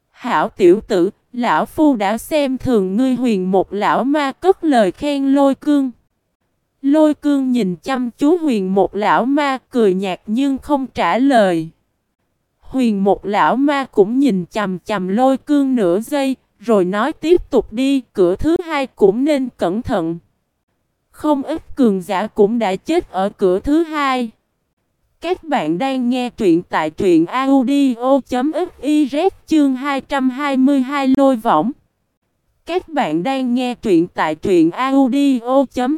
Hảo tiểu tử, lão phu đã xem thường ngươi huyền một lão ma cất lời khen lôi cương. Lôi cương nhìn chăm chú huyền một lão ma cười nhạt nhưng không trả lời. Huyền một lão ma cũng nhìn chầm chầm lôi cương nửa giây, rồi nói tiếp tục đi, cửa thứ hai cũng nên cẩn thận. Không ít cường giả cũng đã chết ở cửa thứ hai. Các bạn đang nghe truyện tại truyện audio.fiz chương 222 lôi võng. Các bạn đang nghe truyện tại truyện audio.fiz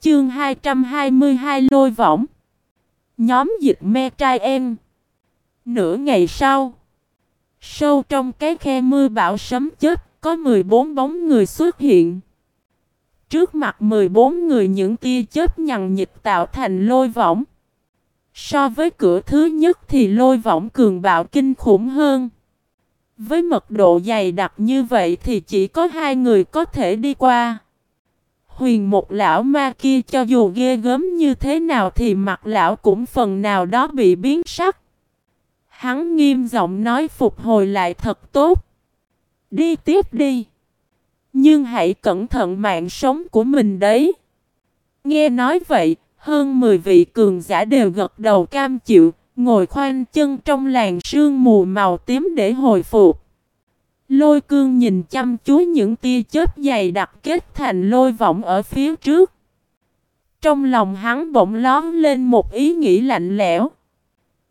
chương 222 lôi võng. Nhóm dịch me trai em. Nửa ngày sau. Sâu trong cái khe mưa bão sấm chết, có 14 bóng người xuất hiện. Trước mặt 14 người những tia chớp nhằn nhịp tạo thành lôi võng. So với cửa thứ nhất thì lôi võng cường bạo kinh khủng hơn. Với mật độ dày đặc như vậy thì chỉ có hai người có thể đi qua. Huyền một lão ma kia cho dù ghê gớm như thế nào thì mặt lão cũng phần nào đó bị biến sắc. Hắn nghiêm giọng nói phục hồi lại thật tốt. Đi tiếp đi. Nhưng hãy cẩn thận mạng sống của mình đấy. Nghe nói vậy, hơn 10 vị cường giả đều gật đầu cam chịu, ngồi khoanh chân trong làn sương mù màu tím để hồi phục. Lôi cương nhìn chăm chú những tia chớp dày đặc kết thành lôi vọng ở phía trước. Trong lòng hắn bỗng lón lên một ý nghĩ lạnh lẽo.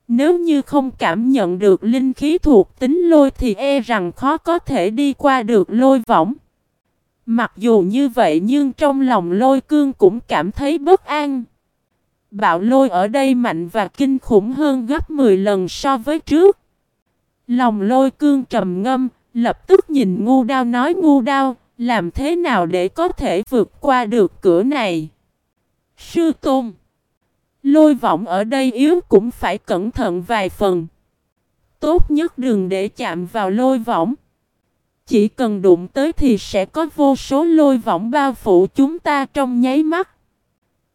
Nếu như không cảm nhận được linh khí thuộc tính lôi thì e rằng khó có thể đi qua được lôi võng. Mặc dù như vậy nhưng trong lòng lôi cương cũng cảm thấy bất an. Bạo lôi ở đây mạnh và kinh khủng hơn gấp 10 lần so với trước. Lòng lôi cương trầm ngâm, lập tức nhìn ngu đao nói ngu đao, làm thế nào để có thể vượt qua được cửa này? Sư Tôn Lôi vọng ở đây yếu cũng phải cẩn thận vài phần. Tốt nhất đừng để chạm vào lôi võng. Chỉ cần đụng tới thì sẽ có vô số lôi võng bao phủ chúng ta trong nháy mắt.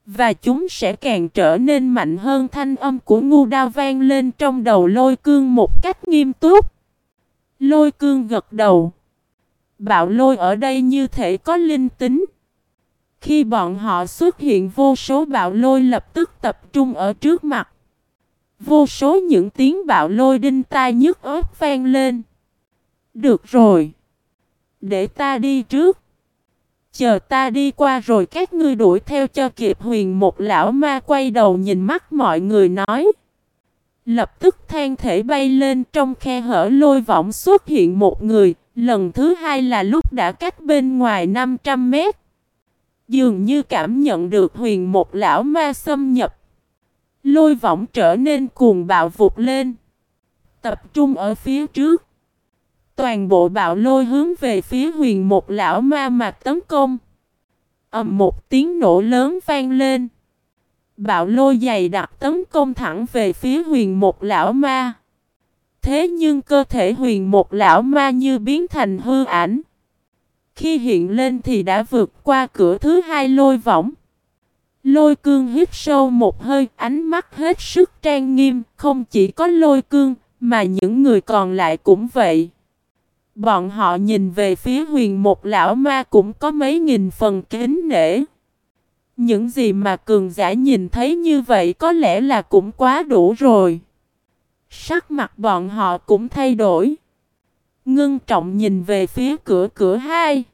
Và chúng sẽ càng trở nên mạnh hơn thanh âm của ngu đao vang lên trong đầu lôi cương một cách nghiêm túc. Lôi cương gật đầu. Bạo lôi ở đây như thể có linh tính. Khi bọn họ xuất hiện, vô số bạo lôi lập tức tập trung ở trước mặt. Vô số những tiếng bạo lôi đinh tai nhức ớt vang lên. Được rồi. Để ta đi trước. Chờ ta đi qua rồi các ngươi đuổi theo cho kịp huyền một lão ma quay đầu nhìn mắt mọi người nói. Lập tức than thể bay lên trong khe hở lôi võng xuất hiện một người, lần thứ hai là lúc đã cách bên ngoài 500 mét. Dường như cảm nhận được huyền một lão ma xâm nhập. Lôi võng trở nên cuồng bạo vụt lên. Tập trung ở phía trước. Toàn bộ bạo lôi hướng về phía huyền một lão ma mà tấn công. ầm một tiếng nổ lớn vang lên. Bạo lôi dày đặc tấn công thẳng về phía huyền một lão ma. Thế nhưng cơ thể huyền một lão ma như biến thành hư ảnh. Khi hiện lên thì đã vượt qua cửa thứ hai lôi võng. Lôi cương hít sâu một hơi, ánh mắt hết sức trang nghiêm, không chỉ có lôi cương, mà những người còn lại cũng vậy. Bọn họ nhìn về phía huyền một lão ma cũng có mấy nghìn phần kính nể. Những gì mà cường giả nhìn thấy như vậy có lẽ là cũng quá đủ rồi. Sắc mặt bọn họ cũng thay đổi. Ngưng trọng nhìn về phía cửa cửa hai.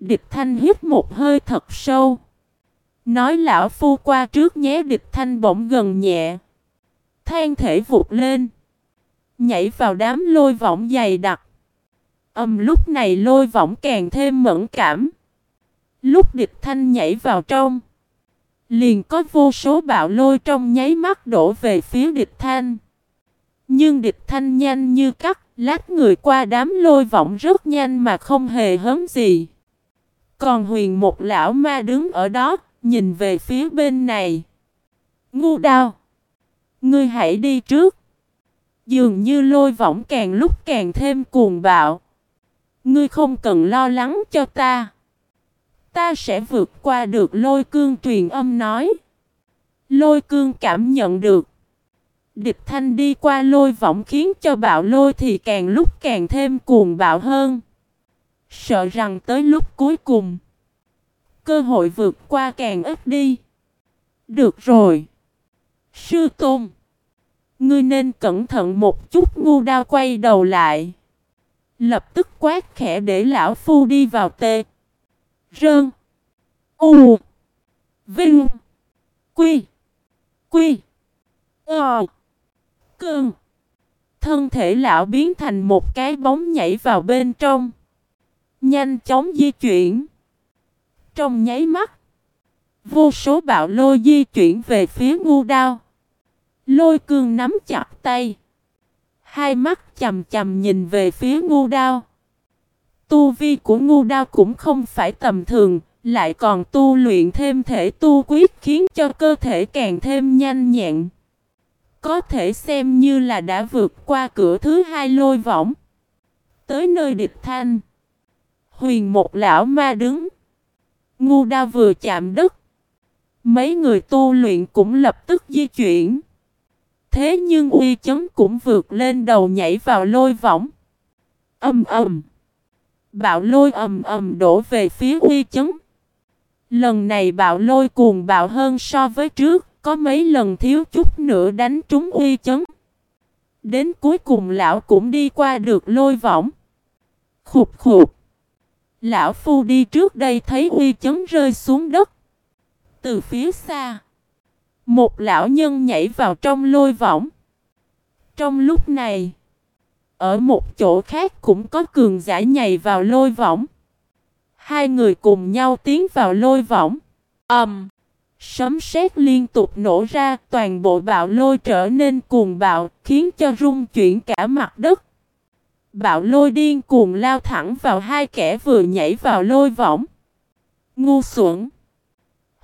Địch thanh hít một hơi thật sâu. Nói lão phu qua trước nhé, địch thanh bỗng gần nhẹ. Than thể vụt lên. Nhảy vào đám lôi võng dày đặc. Âm lúc này lôi võng càng thêm mẫn cảm. Lúc địch thanh nhảy vào trong. Liền có vô số bạo lôi trong nháy mắt đổ về phía địch thanh. Nhưng địch thanh nhanh như cắt, lát người qua đám lôi vọng rất nhanh mà không hề hấn gì. Còn huyền một lão ma đứng ở đó, nhìn về phía bên này. Ngu đao! Ngươi hãy đi trước. Dường như lôi võng càng lúc càng thêm cuồng bạo. Ngươi không cần lo lắng cho ta. Ta sẽ vượt qua được lôi cương truyền âm nói. Lôi cương cảm nhận được. Địch thanh đi qua lôi võng khiến cho bạo lôi thì càng lúc càng thêm cuồng bạo hơn. Sợ rằng tới lúc cuối cùng. Cơ hội vượt qua càng ít đi. Được rồi. Sư Tôn. Ngươi nên cẩn thận một chút, ngu đao quay đầu lại. Lập tức quát khẽ để lão phu đi vào tê. Rơn. U. Vinh. Quy. Quy. Ờ. Cơn. Thân thể lão biến thành một cái bóng nhảy vào bên trong. Nhanh chóng di chuyển. Trong nháy mắt. Vô số bạo lôi di chuyển về phía ngu đao. Lôi cương nắm chặt tay. Hai mắt chầm chầm nhìn về phía ngu đao. Tu vi của ngu đao cũng không phải tầm thường, lại còn tu luyện thêm thể tu quyết khiến cho cơ thể càng thêm nhanh nhẹn. Có thể xem như là đã vượt qua cửa thứ hai lôi võng. Tới nơi địch thanh. Huyền một lão ma đứng. Ngu đao vừa chạm đất. Mấy người tu luyện cũng lập tức di chuyển. Thế nhưng uy chấn cũng vượt lên đầu nhảy vào lôi võng. Âm ầm. Bạo lôi ầm ầm đổ về phía uy chấn. Lần này bạo lôi cuồng bạo hơn so với trước, có mấy lần thiếu chút nữa đánh trúng uy chấn. Đến cuối cùng lão cũng đi qua được lôi võng. Khục khục. Lão phu đi trước đây thấy uy chấn rơi xuống đất. Từ phía xa. Một lão nhân nhảy vào trong lôi võng. Trong lúc này. Ở một chỗ khác cũng có cường giả nhảy vào lôi võng. Hai người cùng nhau tiến vào lôi võng. ầm, um, Sấm sét liên tục nổ ra, toàn bộ bạo lôi trở nên cuồng bạo, khiến cho rung chuyển cả mặt đất. Bạo lôi điên cuồng lao thẳng vào hai kẻ vừa nhảy vào lôi võng. Ngu xuẩn.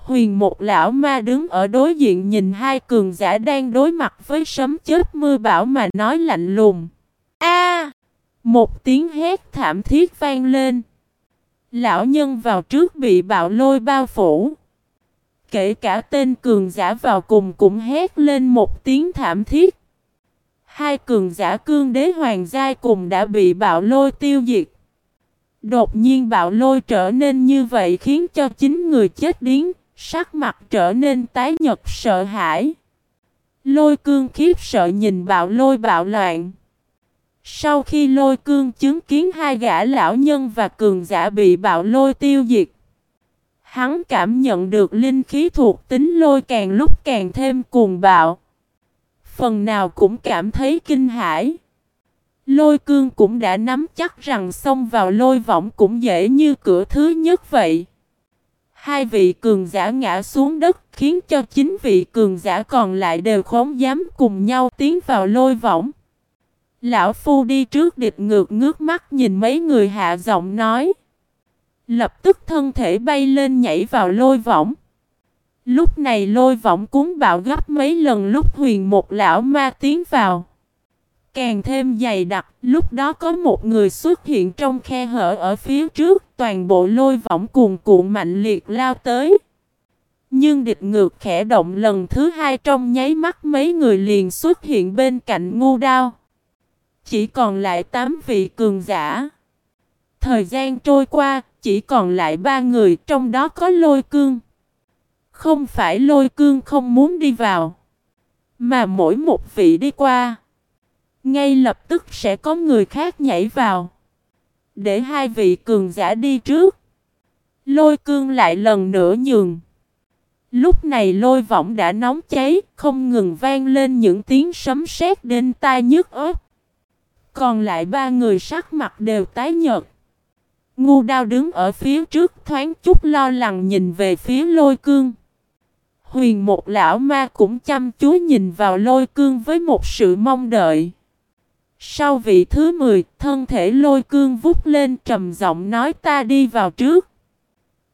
Huyền một lão ma đứng ở đối diện nhìn hai cường giả đang đối mặt với sấm chết mưa bão mà nói lạnh lùng. A! một tiếng hét thảm thiết vang lên. Lão nhân vào trước bị bạo lôi bao phủ. Kể cả tên cường giả vào cùng cũng hét lên một tiếng thảm thiết. Hai cường giả cương đế hoàng giai cùng đã bị bạo lôi tiêu diệt. Đột nhiên bạo lôi trở nên như vậy khiến cho chính người chết điếng, sắc mặt trở nên tái nhật sợ hãi. Lôi cương khiếp sợ nhìn bạo lôi bạo loạn. Sau khi lôi cương chứng kiến hai gã lão nhân và cường giả bị bạo lôi tiêu diệt, hắn cảm nhận được linh khí thuộc tính lôi càng lúc càng thêm cuồng bạo. Phần nào cũng cảm thấy kinh hãi. Lôi cương cũng đã nắm chắc rằng xông vào lôi võng cũng dễ như cửa thứ nhất vậy. Hai vị cường giả ngã xuống đất khiến cho chính vị cường giả còn lại đều không dám cùng nhau tiến vào lôi võng. Lão Phu đi trước địch ngược ngước mắt nhìn mấy người hạ giọng nói. Lập tức thân thể bay lên nhảy vào lôi võng. Lúc này lôi võng cuốn bạo gấp mấy lần lúc huyền một lão ma tiến vào. Càng thêm dày đặc, lúc đó có một người xuất hiện trong khe hở ở phía trước, toàn bộ lôi võng cuồn cuộn mạnh liệt lao tới. Nhưng địch ngược khẽ động lần thứ hai trong nháy mắt mấy người liền xuất hiện bên cạnh ngu đao. Chỉ còn lại tám vị cường giả. Thời gian trôi qua, chỉ còn lại ba người, trong đó có lôi cương. Không phải lôi cương không muốn đi vào, mà mỗi một vị đi qua. Ngay lập tức sẽ có người khác nhảy vào. Để hai vị cường giả đi trước. Lôi cương lại lần nữa nhường. Lúc này lôi võng đã nóng cháy, không ngừng vang lên những tiếng sấm sét đến tai nhức ớt. Còn lại ba người sắc mặt đều tái nhợt. Ngu đao đứng ở phía trước thoáng chút lo lắng nhìn về phía lôi cương. Huyền một lão ma cũng chăm chú nhìn vào lôi cương với một sự mong đợi. Sau vị thứ 10, thân thể lôi cương vút lên trầm giọng nói ta đi vào trước.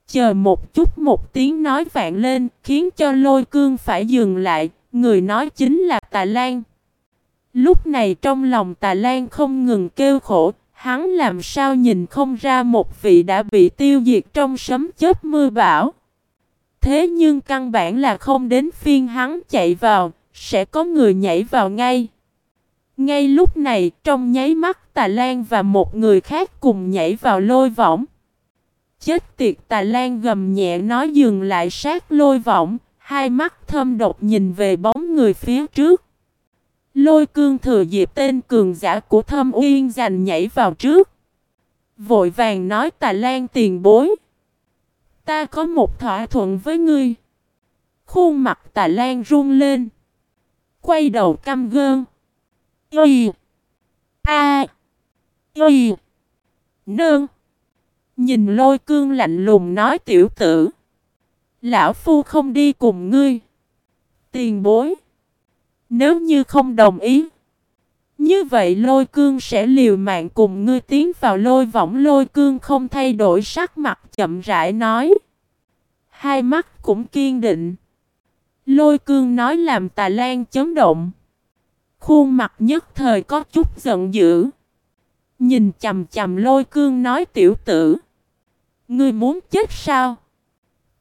Chờ một chút một tiếng nói vạn lên, khiến cho lôi cương phải dừng lại, người nói chính là Tà Lan. Lúc này trong lòng Tà Lan không ngừng kêu khổ, hắn làm sao nhìn không ra một vị đã bị tiêu diệt trong sấm chớp mưa bão. Thế nhưng căn bản là không đến phiên hắn chạy vào, sẽ có người nhảy vào ngay. Ngay lúc này, trong nháy mắt Tà Lan và một người khác cùng nhảy vào lôi võng. Chết tiệt Tà Lan gầm nhẹ nói dừng lại sát lôi võng, hai mắt thâm độc nhìn về bóng người phía trước. Lôi cương thừa dịp tên cường giả của thâm uyên giành nhảy vào trước. Vội vàng nói Tà Lan tiền bối. Ta có một thỏa thuận với ngươi. Khuôn mặt Tà Lan run lên. Quay đầu căm gơn. Y. A. Y. Nương. Nhìn lôi cương lạnh lùng nói tiểu tử. Lão Phu không đi cùng ngươi. Tiền bối. Nếu như không đồng ý. Như vậy lôi cương sẽ liều mạng cùng ngươi tiến vào lôi võng lôi cương không thay đổi sắc mặt, chậm rãi nói. Hai mắt cũng kiên định. Lôi cương nói làm tà lan chấn động. Khuôn mặt nhất thời có chút giận dữ. Nhìn chầm chầm lôi cương nói tiểu tử. Ngươi muốn chết sao?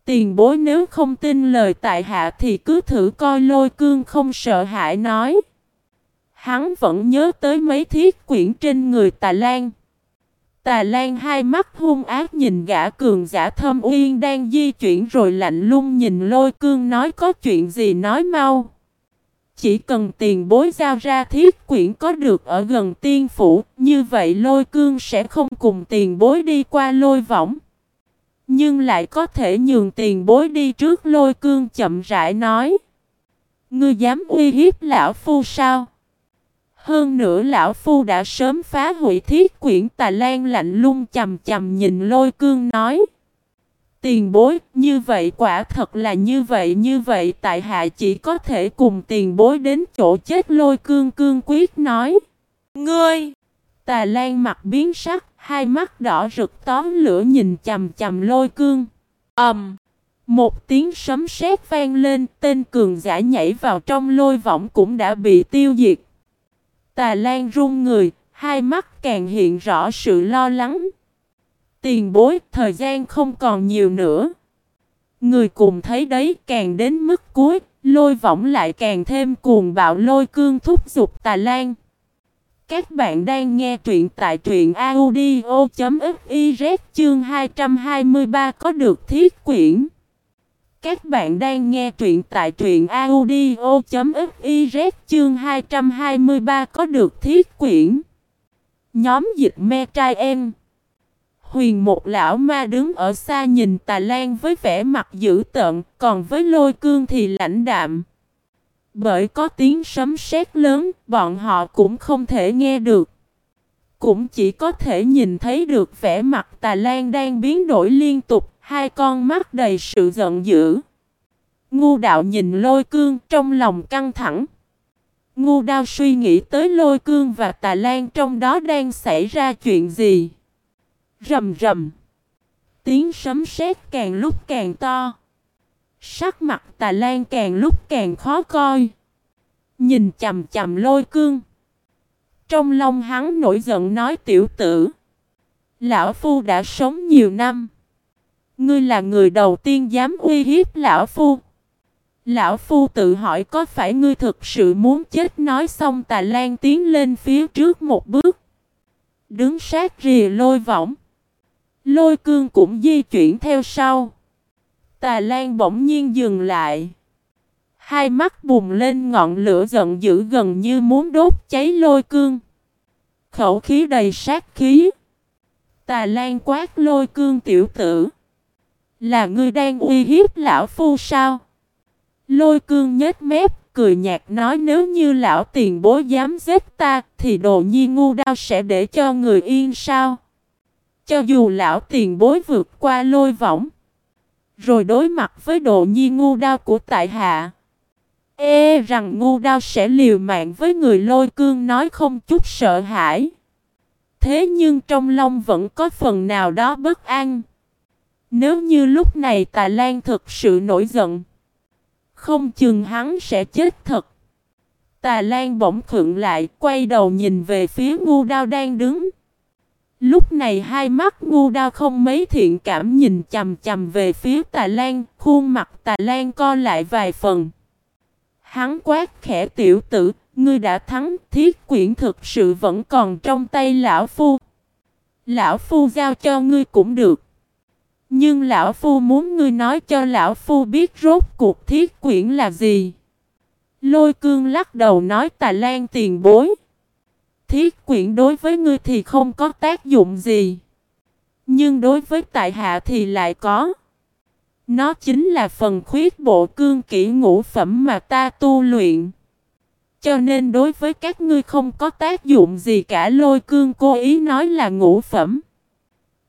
Tiền bối nếu không tin lời tại hạ thì cứ thử coi lôi cương không sợ hãi nói. Hắn vẫn nhớ tới mấy thiết quyển trên người tà lan. Tà Lan hai mắt hung ác nhìn gã cường giả thâm uyên đang di chuyển rồi lạnh lung nhìn lôi cương nói có chuyện gì nói mau. Chỉ cần tiền bối giao ra thiết quyển có được ở gần tiên phủ, như vậy lôi cương sẽ không cùng tiền bối đi qua lôi võng. Nhưng lại có thể nhường tiền bối đi trước lôi cương chậm rãi nói. Ngươi dám uy hiếp lão phu sao? Hơn nữa lão phu đã sớm phá hủy thiết quyển tà lan lạnh lung chầm chầm nhìn lôi cương nói. Tiền bối, như vậy quả thật là như vậy như vậy tại hạ chỉ có thể cùng tiền bối đến chỗ chết lôi cương cương quyết nói. Ngươi! Tà lan mặt biến sắc, hai mắt đỏ rực tóm lửa nhìn chầm chầm lôi cương. ầm, um, Một tiếng sấm sét vang lên, tên cường giả nhảy vào trong lôi võng cũng đã bị tiêu diệt. Tà Lan run người, hai mắt càng hiện rõ sự lo lắng. Tiền bối, thời gian không còn nhiều nữa. Người cùng thấy đấy càng đến mức cuối, lôi võng lại càng thêm cuồng bạo lôi cương thúc giục Tà Lan. Các bạn đang nghe truyện tại truyện audio.fiz chương 223 có được thiết quyển. Các bạn đang nghe truyện tại truyện audio.fiz chương 223 có được thiết quyển. Nhóm dịch me trai em. Huyền một lão ma đứng ở xa nhìn tà lan với vẻ mặt dữ tợn, còn với lôi cương thì lãnh đạm. Bởi có tiếng sấm sét lớn, bọn họ cũng không thể nghe được. Cũng chỉ có thể nhìn thấy được vẻ mặt tà lan đang biến đổi liên tục, hai con mắt đầy sự giận dữ. Ngu đạo nhìn lôi cương trong lòng căng thẳng. Ngu đao suy nghĩ tới lôi cương và tà lan trong đó đang xảy ra chuyện gì. Rầm rầm. Tiếng sấm sét càng lúc càng to. Sắc mặt tà lan càng lúc càng khó coi. Nhìn chầm chầm lôi cương. Trong lòng hắn nổi giận nói tiểu tử. Lão Phu đã sống nhiều năm. Ngươi là người đầu tiên dám uy hiếp Lão Phu. Lão Phu tự hỏi có phải ngươi thực sự muốn chết nói xong tà lan tiến lên phía trước một bước. Đứng sát rìa lôi võng. Lôi cương cũng di chuyển theo sau. Tà lan bỗng nhiên dừng lại. Hai mắt bùng lên ngọn lửa giận dữ gần như muốn đốt cháy lôi cương. Khẩu khí đầy sát khí. Tà lan quát lôi cương tiểu tử. Là ngươi đang uy hiếp lão phu sao? Lôi cương nhếch mép, cười nhạt nói nếu như lão tiền bối dám giết ta, thì đồ nhi ngu đao sẽ để cho người yên sao? Cho dù lão tiền bối vượt qua lôi võng, rồi đối mặt với độ nhi ngu đao của tại hạ. Ê rằng ngu đao sẽ liều mạng với người lôi cương nói không chút sợ hãi. Thế nhưng trong lòng vẫn có phần nào đó bất an. Nếu như lúc này Tà Lan thực sự nổi giận, không chừng hắn sẽ chết thật. Tà Lan bỗng khựng lại, quay đầu nhìn về phía ngu đao đang đứng. Lúc này hai mắt ngu đao không mấy thiện cảm nhìn chầm chầm về phía Tà Lan, khuôn mặt Tà Lan co lại vài phần. Hắn quát khẽ tiểu tử, ngươi đã thắng, thiết quyển thực sự vẫn còn trong tay lão phu. Lão phu giao cho ngươi cũng được. Nhưng lão phu muốn ngươi nói cho lão phu biết rốt cuộc thiết quyển là gì. Lôi cương lắc đầu nói tà lan tiền bối. Thiết quyển đối với ngươi thì không có tác dụng gì. Nhưng đối với tại hạ thì lại có. Nó chính là phần khuyết bộ cương kỹ ngũ phẩm mà ta tu luyện. Cho nên đối với các ngươi không có tác dụng gì cả, lôi cương cố ý nói là ngũ phẩm.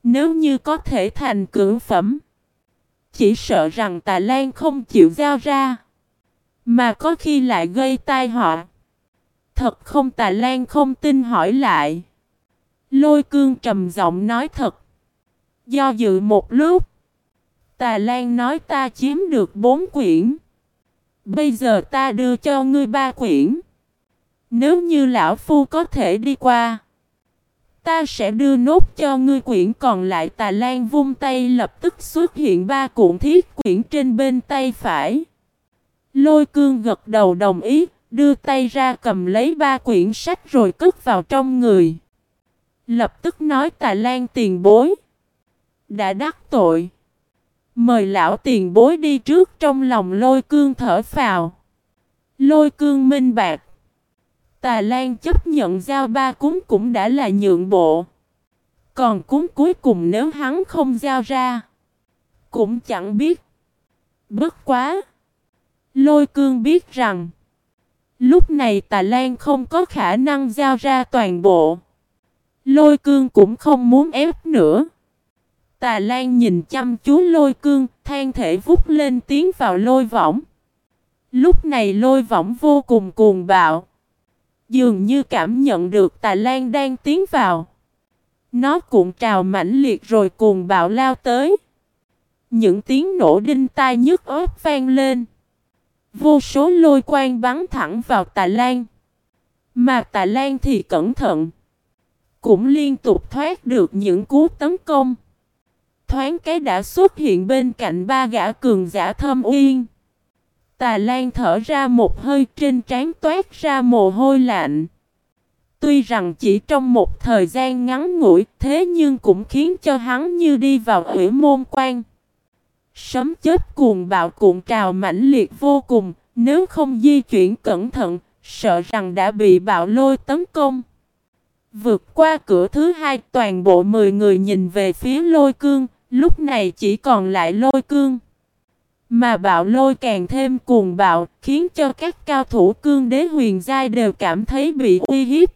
Nếu như có thể thành cửu phẩm. Chỉ sợ rằng tà lan không chịu giao ra. Mà có khi lại gây tai họa. Thật không tà lan không tin hỏi lại. Lôi cương trầm giọng nói thật. Do dự một lúc. Tà Lan nói ta chiếm được bốn quyển. Bây giờ ta đưa cho ngươi ba quyển. Nếu như lão phu có thể đi qua. Ta sẽ đưa nốt cho ngươi quyển còn lại Tà Lan vung tay lập tức xuất hiện ba cuộn thiết quyển trên bên tay phải. Lôi cương gật đầu đồng ý, đưa tay ra cầm lấy ba quyển sách rồi cất vào trong người. Lập tức nói, Tà Lan tiền bối. Đã đắc tội. Mời lão tiền bối đi trước trong lòng lôi cương thở phào. Lôi cương minh bạc. Tà Lan chấp nhận giao ba cúng cũng đã là nhượng bộ. Còn cúng cuối cùng nếu hắn không giao ra. Cũng chẳng biết. Bất quá. Lôi cương biết rằng. Lúc này Tà Lan không có khả năng giao ra toàn bộ. Lôi cương cũng không muốn ép nữa. Tà Lan nhìn chăm chú lôi cương, than thể vút lên tiến vào lôi võng. Lúc này lôi võng vô cùng cuồng bạo. Dường như cảm nhận được Tà Lan đang tiến vào. Nó cuộn trào mãnh liệt rồi cuồng bạo lao tới. Những tiếng nổ đinh tai nhức ớt vang lên. Vô số lôi quang bắn thẳng vào Tà Lan. Mà Tà Lan thì cẩn thận. Cũng liên tục thoát được những cú tấn công thoáng cái đã xuất hiện bên cạnh ba gã cường giả thâm uyên. Tà Lan thở ra một hơi trên trán toát ra mồ hôi lạnh. Tuy rằng chỉ trong một thời gian ngắn ngủi, thế nhưng cũng khiến cho hắn như đi vào ủy môn quan. Sấm chết cuồng bạo cuộn trào mãnh liệt vô cùng, nếu không di chuyển cẩn thận, sợ rằng đã bị bạo lôi tấn công. Vượt qua cửa thứ hai toàn bộ 10 người nhìn về phía lôi cương, Lúc này chỉ còn lại lôi cương. Mà bạo lôi càng thêm cuồng bạo, khiến cho các cao thủ cương đế huyền giai đều cảm thấy bị uy hiếp.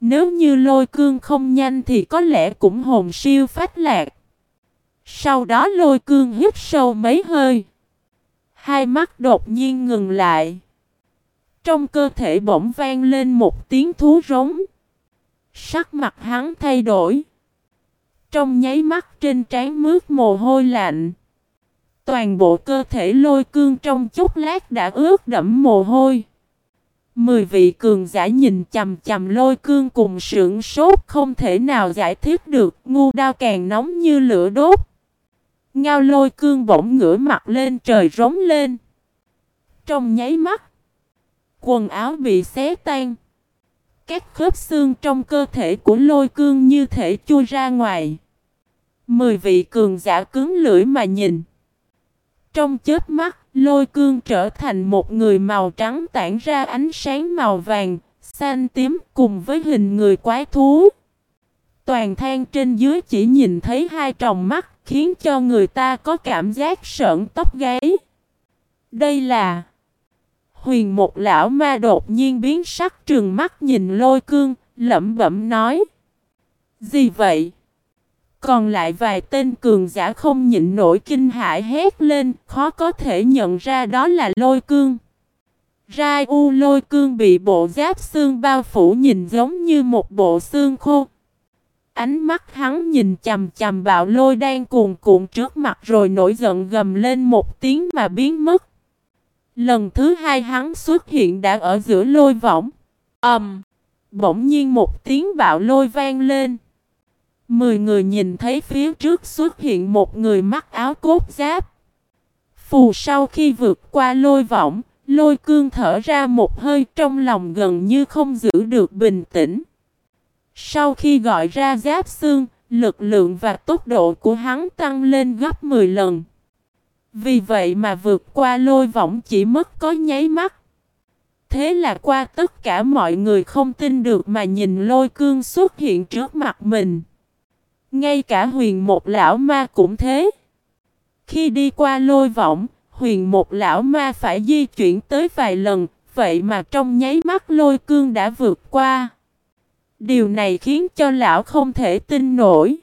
Nếu như lôi cương không nhanh thì có lẽ cũng hồn siêu phách lạc. Sau đó lôi cương hít sâu mấy hơi. Hai mắt đột nhiên ngừng lại. Trong cơ thể bỗng vang lên một tiếng thú rống. Sắc mặt hắn thay đổi. Trong nháy mắt trên trán mướt mồ hôi lạnh. Toàn bộ cơ thể lôi cương trong chốc lát đã ướt đẫm mồ hôi. Mười vị cường giả nhìn chầm chầm lôi cương cùng sưởng sốt không thể nào giải thích được, ngu đao càng nóng như lửa đốt. Ngao lôi cương bỗng ngửa mặt lên trời rống lên. Trong nháy mắt, quần áo bị xé tan. Các khớp xương trong cơ thể của lôi cương như thể chui ra ngoài. Mười vị cường giả cứng lưỡi mà nhìn. Trong chớp mắt, lôi cương trở thành một người màu trắng tản ra ánh sáng màu vàng, xanh tím cùng với hình người quái thú. Toàn than trên dưới chỉ nhìn thấy hai tròng mắt khiến cho người ta có cảm giác sợn tóc gáy. Đây là Huyền một lão ma đột nhiên biến sắc trừng mắt nhìn lôi cương, lẩm bẩm nói. Gì vậy? Còn lại vài tên cường giả không nhịn nổi kinh hãi hét lên, khó có thể nhận ra đó là lôi cương. Rai u lôi cương bị bộ giáp xương bao phủ nhìn giống như một bộ xương khô. Ánh mắt hắn nhìn chầm chầm bạo lôi đang cuồn cuộn trước mặt rồi nổi giận gầm lên một tiếng mà biến mất. Lần thứ hai hắn xuất hiện đã ở giữa lôi võng. ầm, um, Bỗng nhiên một tiếng bạo lôi vang lên. Mười người nhìn thấy phía trước xuất hiện một người mặc áo cốt giáp. Phù sau khi vượt qua lôi võng, lôi cương thở ra một hơi trong lòng gần như không giữ được bình tĩnh. Sau khi gọi ra giáp xương, lực lượng và tốc độ của hắn tăng lên gấp 10 lần. Vì vậy mà vượt qua lôi võng chỉ mất có nháy mắt. Thế là qua tất cả mọi người không tin được mà nhìn lôi cương xuất hiện trước mặt mình. Ngay cả huyền một lão ma cũng thế. Khi đi qua lôi võng, huyền một lão ma phải di chuyển tới vài lần, vậy mà trong nháy mắt lôi cương đã vượt qua. Điều này khiến cho lão không thể tin nổi.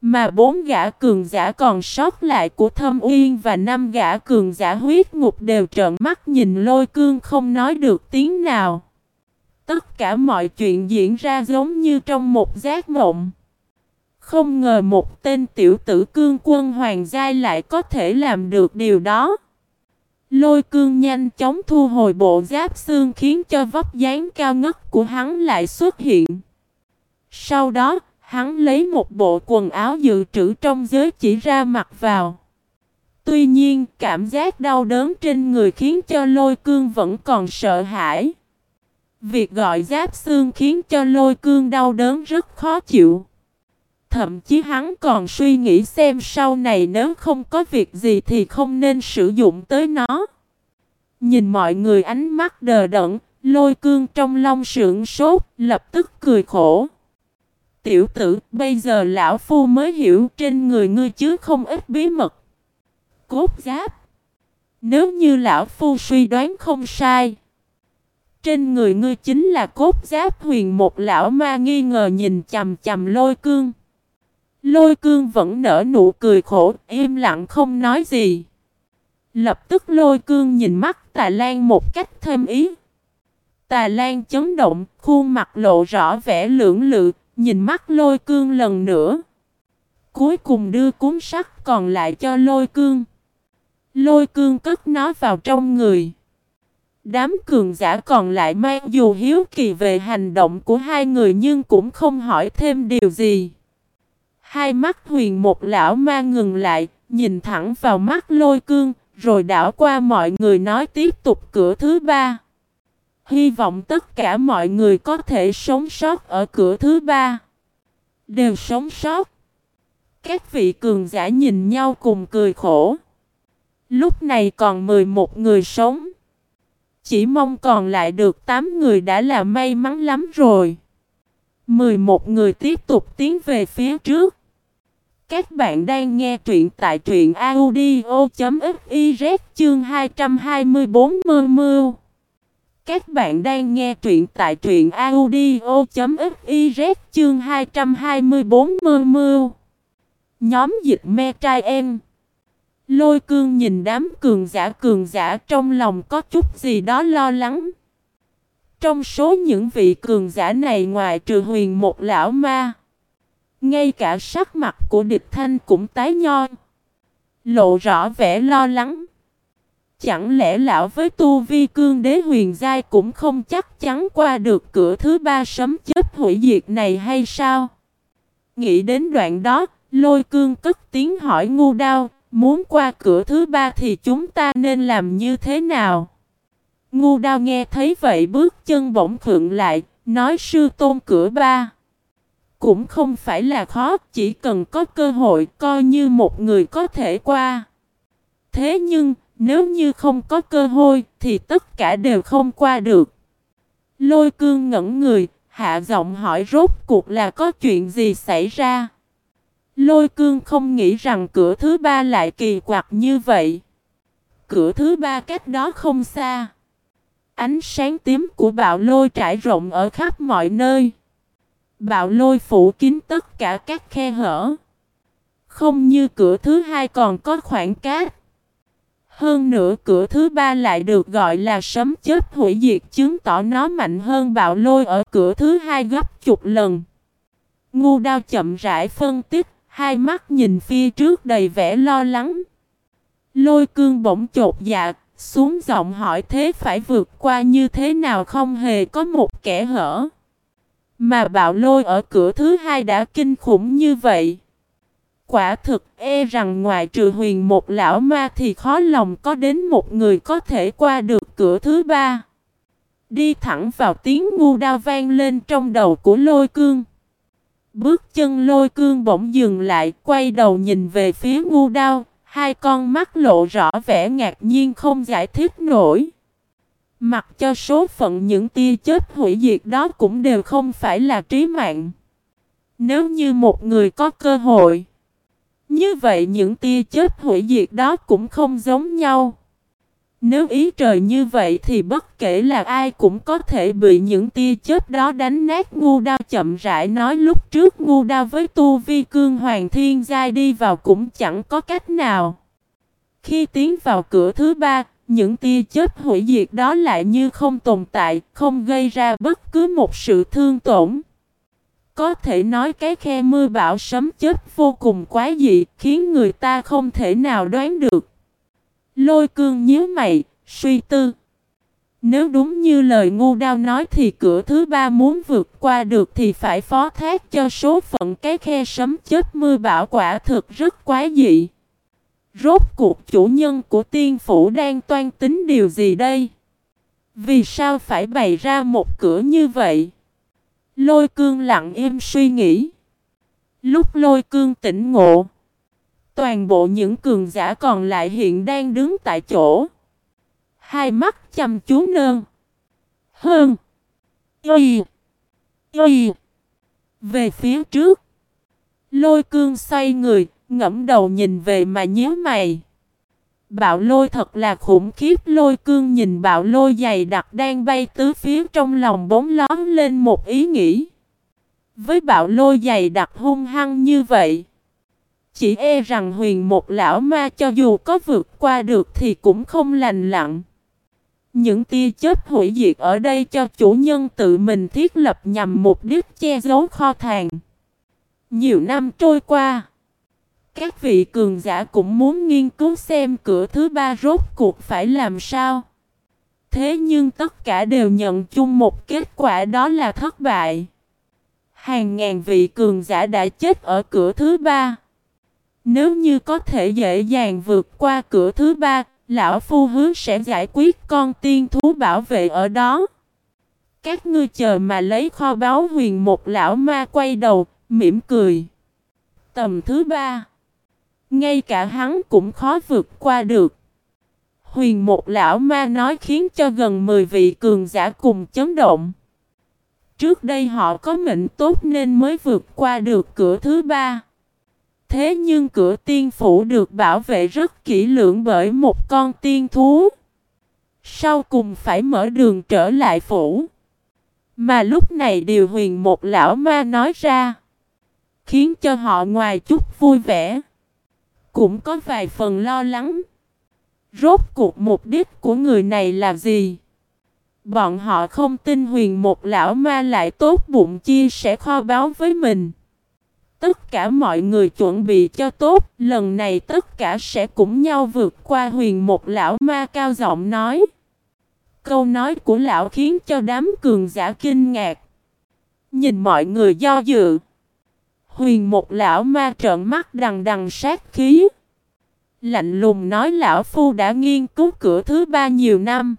Mà bốn gã cường giả còn sót lại của Thâm Uyên và năm gã cường giả huyết ngục đều trợn mắt nhìn lôi cương không nói được tiếng nào. Tất cả mọi chuyện diễn ra giống như trong một giác mộng. Không ngờ một tên tiểu tử cương quân hoàng giai lại có thể làm được điều đó. Lôi cương nhanh chóng thu hồi bộ giáp xương khiến cho vóc dáng cao ngất của hắn lại xuất hiện. Sau đó, hắn lấy một bộ quần áo dự trữ trong giới chỉ ra mặc vào. Tuy nhiên, cảm giác đau đớn trên người khiến cho lôi cương vẫn còn sợ hãi. Việc gọi giáp xương khiến cho lôi cương đau đớn rất khó chịu. Thậm chí hắn còn suy nghĩ xem sau này nếu không có việc gì thì không nên sử dụng tới nó. Nhìn mọi người ánh mắt đờ đẫn, lôi cương trong lòng sượng sốt, lập tức cười khổ. Tiểu tử, bây giờ lão phu mới hiểu trên người ngươi chứ không ít bí mật. Cốt giáp. Nếu như lão phu suy đoán không sai. Trên người ngươi chính là cốt giáp huyền một lão ma nghi ngờ nhìn chầm chầm lôi cương. Lôi cương vẫn nở nụ cười khổ, im lặng không nói gì. Lập tức lôi cương nhìn mắt tà lan một cách thêm ý. Tà lan chấn động, khuôn mặt lộ rõ vẻ lưỡng lự, nhìn mắt lôi cương lần nữa. Cuối cùng đưa cuốn sắt còn lại cho lôi cương. Lôi cương cất nó vào trong người. Đám cường giả còn lại mang dù hiếu kỳ về hành động của hai người nhưng cũng không hỏi thêm điều gì. Hai mắt huyền một lão ma ngừng lại, nhìn thẳng vào mắt lôi cương, rồi đảo qua mọi người nói tiếp tục cửa thứ ba. Hy vọng tất cả mọi người có thể sống sót ở cửa thứ ba. Đều sống sót. Các vị cường giả nhìn nhau cùng cười khổ. Lúc này còn 11 người sống. Chỉ mong còn lại được 8 người đã là may mắn lắm rồi. 11 người tiếp tục tiến về phía trước. Các bạn đang nghe truyện tại truyện audio.fiz chương 224 mơ mưu. Các bạn đang nghe truyện tại truyện audio.fiz chương 224 mơ mưu. Nhóm dịch me trai em. Lôi cương nhìn đám cường giả cường giả trong lòng có chút gì đó lo lắng. Trong số những vị cường giả này ngoài trừ huyền một lão ma. Ngay cả sắc mặt của địch thanh cũng tái nhon. Lộ rõ vẻ lo lắng. Chẳng lẽ lão với tu vi cương đế huyền giai cũng không chắc chắn qua được cửa thứ ba sấm chết hủy diệt này hay sao? Nghĩ đến đoạn đó, lôi cương cất tiếng hỏi ngu đao, muốn qua cửa thứ ba thì chúng ta nên làm như thế nào? Ngu đao nghe thấy vậy bước chân bỗng khựng lại, nói sư tôn cửa ba. Cũng không phải là khó, chỉ cần có cơ hội coi như một người có thể qua. Thế nhưng, nếu như không có cơ hội, thì tất cả đều không qua được. Lôi cương ngẩn người, hạ giọng hỏi rốt cuộc là có chuyện gì xảy ra. Lôi cương không nghĩ rằng cửa thứ ba lại kỳ quặc như vậy. cửa thứ ba cách đó không xa. Ánh sáng tím của bạo lôi trải rộng ở khắp mọi nơi. Bạo lôi phủ kín tất cả các khe hở. Không như cửa thứ hai còn có khoảng cát. Hơn nữa cửa thứ ba lại được gọi là sấm chết hủy diệt chứng tỏ nó mạnh hơn bạo lôi ở cửa thứ hai gấp chục lần. Ngu đao chậm rãi phân tích, hai mắt nhìn phía trước đầy vẻ lo lắng. Lôi cương bỗng chột dạ, xuống giọng hỏi thế phải vượt qua như thế nào không hề có một kẻ hở. Mà bạo lôi ở cửa thứ hai đã kinh khủng như vậy. Quả thực e rằng ngoài trừ huyền một lão ma thì khó lòng có đến một người có thể qua được cửa thứ ba. Đi thẳng vào tiếng ngu đao vang lên trong đầu của lôi cương. Bước chân lôi cương bỗng dừng lại, quay đầu nhìn về phía ngu đao, hai con mắt lộ rõ vẻ ngạc nhiên không giải thích nổi. Mặc cho số phận những tia chết hủy diệt đó cũng đều không phải là trí mạng. Nếu như một người có cơ hội, như vậy những tia chết hủy diệt đó cũng không giống nhau. Nếu ý trời như vậy thì bất kể là ai cũng có thể bị những tia chết đó đánh nát ngu đao chậm rãi nói lúc trước ngu đao với tu vi cương hoàng thiên giai đi vào cũng chẳng có cách nào. Khi tiến vào cửa thứ ba, những tia chớp hủy diệt đó lại như không tồn tại, không gây ra bất cứ một sự thương tổn. Có thể nói cái khe mưa bão sấm chớp vô cùng quá dị, khiến người ta không thể nào đoán được. Lôi cương nhíu mày, suy tư. Nếu đúng như lời ngu đao nói thì cửa thứ ba muốn vượt qua được thì phải phó thác cho số phận cái khe sấm chết mưa bão quả thực rất quá dị. Rốt cuộc chủ nhân của tiên phủ đang toan tính điều gì đây? Vì sao phải bày ra một cửa như vậy? Lôi cương lặng im suy nghĩ. Lúc lôi cương tỉnh ngộ. Toàn bộ những cường giả còn lại hiện đang đứng tại chỗ. Hai mắt chăm chú nơn. Hơn. Y. Y. Về phía trước. Lôi cương xoay người, ngẫm đầu nhìn về mà nhớ mày. Bạo lôi thật là khủng khiếp lôi cương nhìn bạo lôi dày đặc đang bay tứ phía trong lòng bóng lón lên một ý nghĩ. Với bạo lôi dày đặc hung hăng như vậy. Chỉ e rằng huyền một lão ma cho dù có vượt qua được thì cũng không lành lặng. Những tia chết hủy diệt ở đây cho chủ nhân tự mình thiết lập nhằm mục đích che giấu kho thàng Nhiều năm trôi qua, các vị cường giả cũng muốn nghiên cứu xem cửa thứ ba rốt cuộc phải làm sao. Thế nhưng tất cả đều nhận chung một kết quả đó là thất bại. Hàng ngàn vị cường giả đã chết ở cửa thứ ba. Nếu như có thể dễ dàng vượt qua cửa thứ ba, lão phu hứa sẽ giải quyết con tiên thú bảo vệ ở đó. Các ngươi chờ mà lấy kho báu huyền một lão ma quay đầu, mỉm cười. Tầm thứ ba. Ngay cả hắn cũng khó vượt qua được. Huyền một lão ma nói khiến cho gần 10 vị cường giả cùng chấn động. Trước đây họ có mệnh tốt nên mới vượt qua được cửa thứ ba. Thế nhưng cửa tiên phủ được bảo vệ rất kỹ lưỡng bởi một con tiên thú. Sau cùng phải mở đường trở lại phủ. Mà lúc này điều huyền một lão ma nói ra. Khiến cho họ ngoài chút vui vẻ. Cũng có vài phần lo lắng. Rốt cuộc mục đích của người này là gì? Bọn họ không tin huyền một lão ma lại tốt bụng chia sẻ kho báo với mình. Tất cả mọi người chuẩn bị cho tốt, lần này tất cả sẽ cùng nhau vượt qua huyền một lão ma cao giọng nói. Câu nói của lão khiến cho đám cường giả kinh ngạc. Nhìn mọi người do dự. Huyền một lão ma trợn mắt đằng đằng sát khí. Lạnh lùng nói lão phu đã nghiên cứu cửa thứ ba nhiều năm.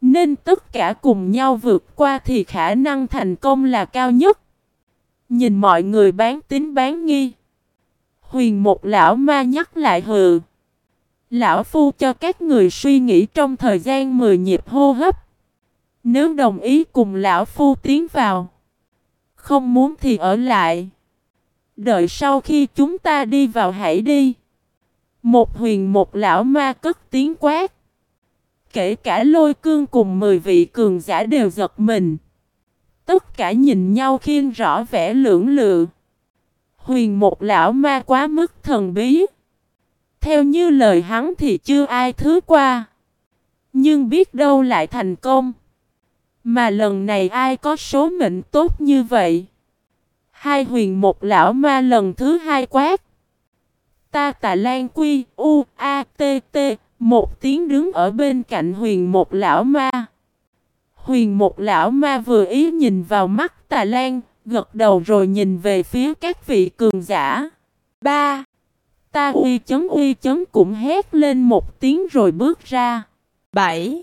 Nên tất cả cùng nhau vượt qua thì khả năng thành công là cao nhất. Nhìn mọi người bán tính bán nghi. Huyền một lão ma nhắc lại hừ. Lão phu cho các người suy nghĩ trong thời gian 10 nhịp hô hấp. Nếu đồng ý cùng lão phu tiến vào. Không muốn thì ở lại. Đợi sau khi chúng ta đi vào hãy đi. Một huyền một lão ma cất tiếng quát. Kể cả lôi cương cùng mười vị cường giả đều giật mình. Tất cả nhìn nhau khiên rõ vẻ lưỡng lự. Huyền một lão ma quá mức thần bí. Theo như lời hắn thì chưa ai thứ qua. Nhưng biết đâu lại thành công. Mà lần này ai có số mệnh tốt như vậy? Hai huyền một lão ma lần thứ hai quát. Ta tà lan quy u a t t một tiếng đứng ở bên cạnh huyền một lão ma. Huyền một lão ma vừa ý nhìn vào mắt tà lan, gật đầu rồi nhìn về phía các vị cường giả. Ba. Ta uy chấn uy chấn cũng hét lên một tiếng rồi bước ra. Bảy.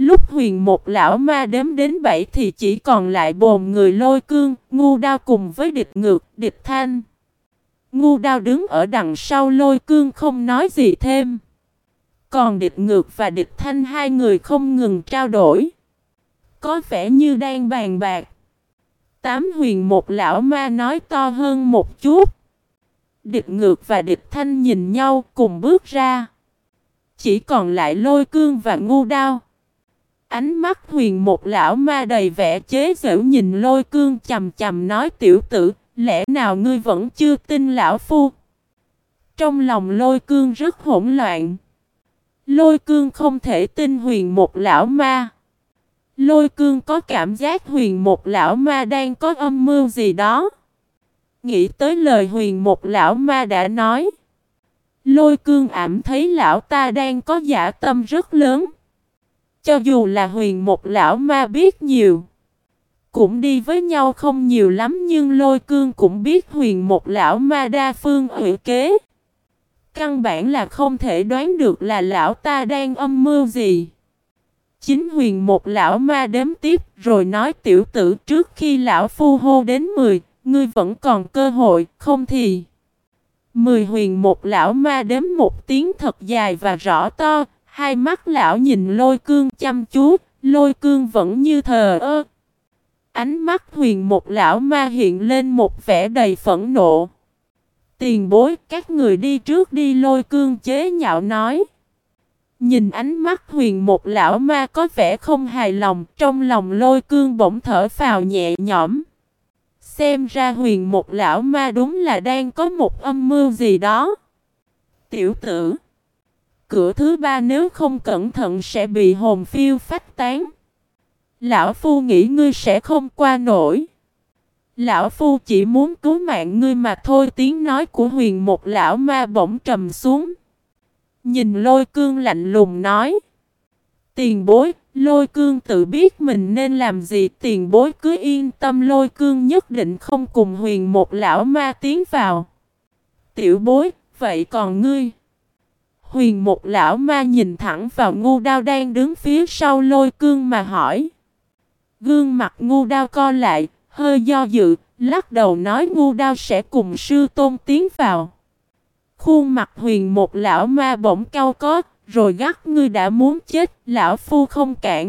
Lúc huyền một lão ma đếm đến bảy thì chỉ còn lại bồn người lôi cương, ngu đao cùng với địch ngược, địch thanh. Ngu đao đứng ở đằng sau lôi cương không nói gì thêm. Còn địch ngược và địch thanh hai người không ngừng trao đổi. Có vẻ như đang bàn bạc. Tám huyền một lão ma nói to hơn một chút. Địch ngược và địch thanh nhìn nhau cùng bước ra. Chỉ còn lại lôi cương và ngu đao. Ánh mắt huyền một lão ma đầy vẻ chế giễu nhìn lôi cương chầm chầm nói tiểu tử, lẽ nào ngươi vẫn chưa tin lão phu? Trong lòng lôi cương rất hỗn loạn. Lôi cương không thể tin huyền một lão ma. Lôi cương có cảm giác huyền một lão ma đang có âm mưu gì đó. Nghĩ tới lời huyền một lão ma đã nói. Lôi cương ảm thấy lão ta đang có giả tâm rất lớn. Cho dù là huyền một lão ma biết nhiều. Cũng đi với nhau không nhiều lắm nhưng lôi cương cũng biết huyền một lão ma đa phương ủy kế. Căn bản là không thể đoán được là lão ta đang âm mưu gì. Chính huyền một lão ma đếm tiếp rồi nói tiểu tử trước khi lão phu hô đến 10, ngươi vẫn còn cơ hội, không thì... Mười huyền một lão ma đếm một tiếng thật dài và rõ to, hai mắt lão nhìn lôi cương chăm chú, lôi cương vẫn như thờ ơ. Ánh mắt huyền một lão ma hiện lên một vẻ đầy phẫn nộ. Tiền bối các người đi trước đi lôi cương chế nhạo nói. Nhìn ánh mắt huyền một lão ma có vẻ không hài lòng, trong lòng lôi cương bỗng thở phào nhẹ nhõm. Xem ra huyền một lão ma đúng là đang có một âm mưu gì đó. Tiểu tử. Cửa thứ ba nếu không cẩn thận sẽ bị hồn phiêu phách tán. Lão Phu nghĩ ngươi sẽ không qua nổi. Lão Phu chỉ muốn cứu mạng ngươi mà thôi tiếng nói của huyền một lão ma bỗng trầm xuống. Nhìn lôi cương lạnh lùng nói. Tiền bối, lôi cương tự biết mình nên làm gì tiền bối cứ yên tâm lôi cương nhất định không cùng huyền một lão ma tiến vào. Tiểu bối, vậy còn ngươi? Huyền một lão ma nhìn thẳng vào ngu đao đang đứng phía sau lôi cương mà hỏi. Gương mặt ngu đao co lại, hơi do dự, lắc đầu nói ngu đao sẽ cùng sư tôn tiến vào. Khuôn mặt huyền một lão ma bỗng cao có, rồi gắt ngươi đã muốn chết, lão phu không cản.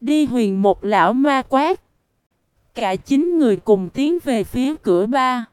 Đi huyền một lão ma quát. Cả chín người cùng tiến về phía cửa ba.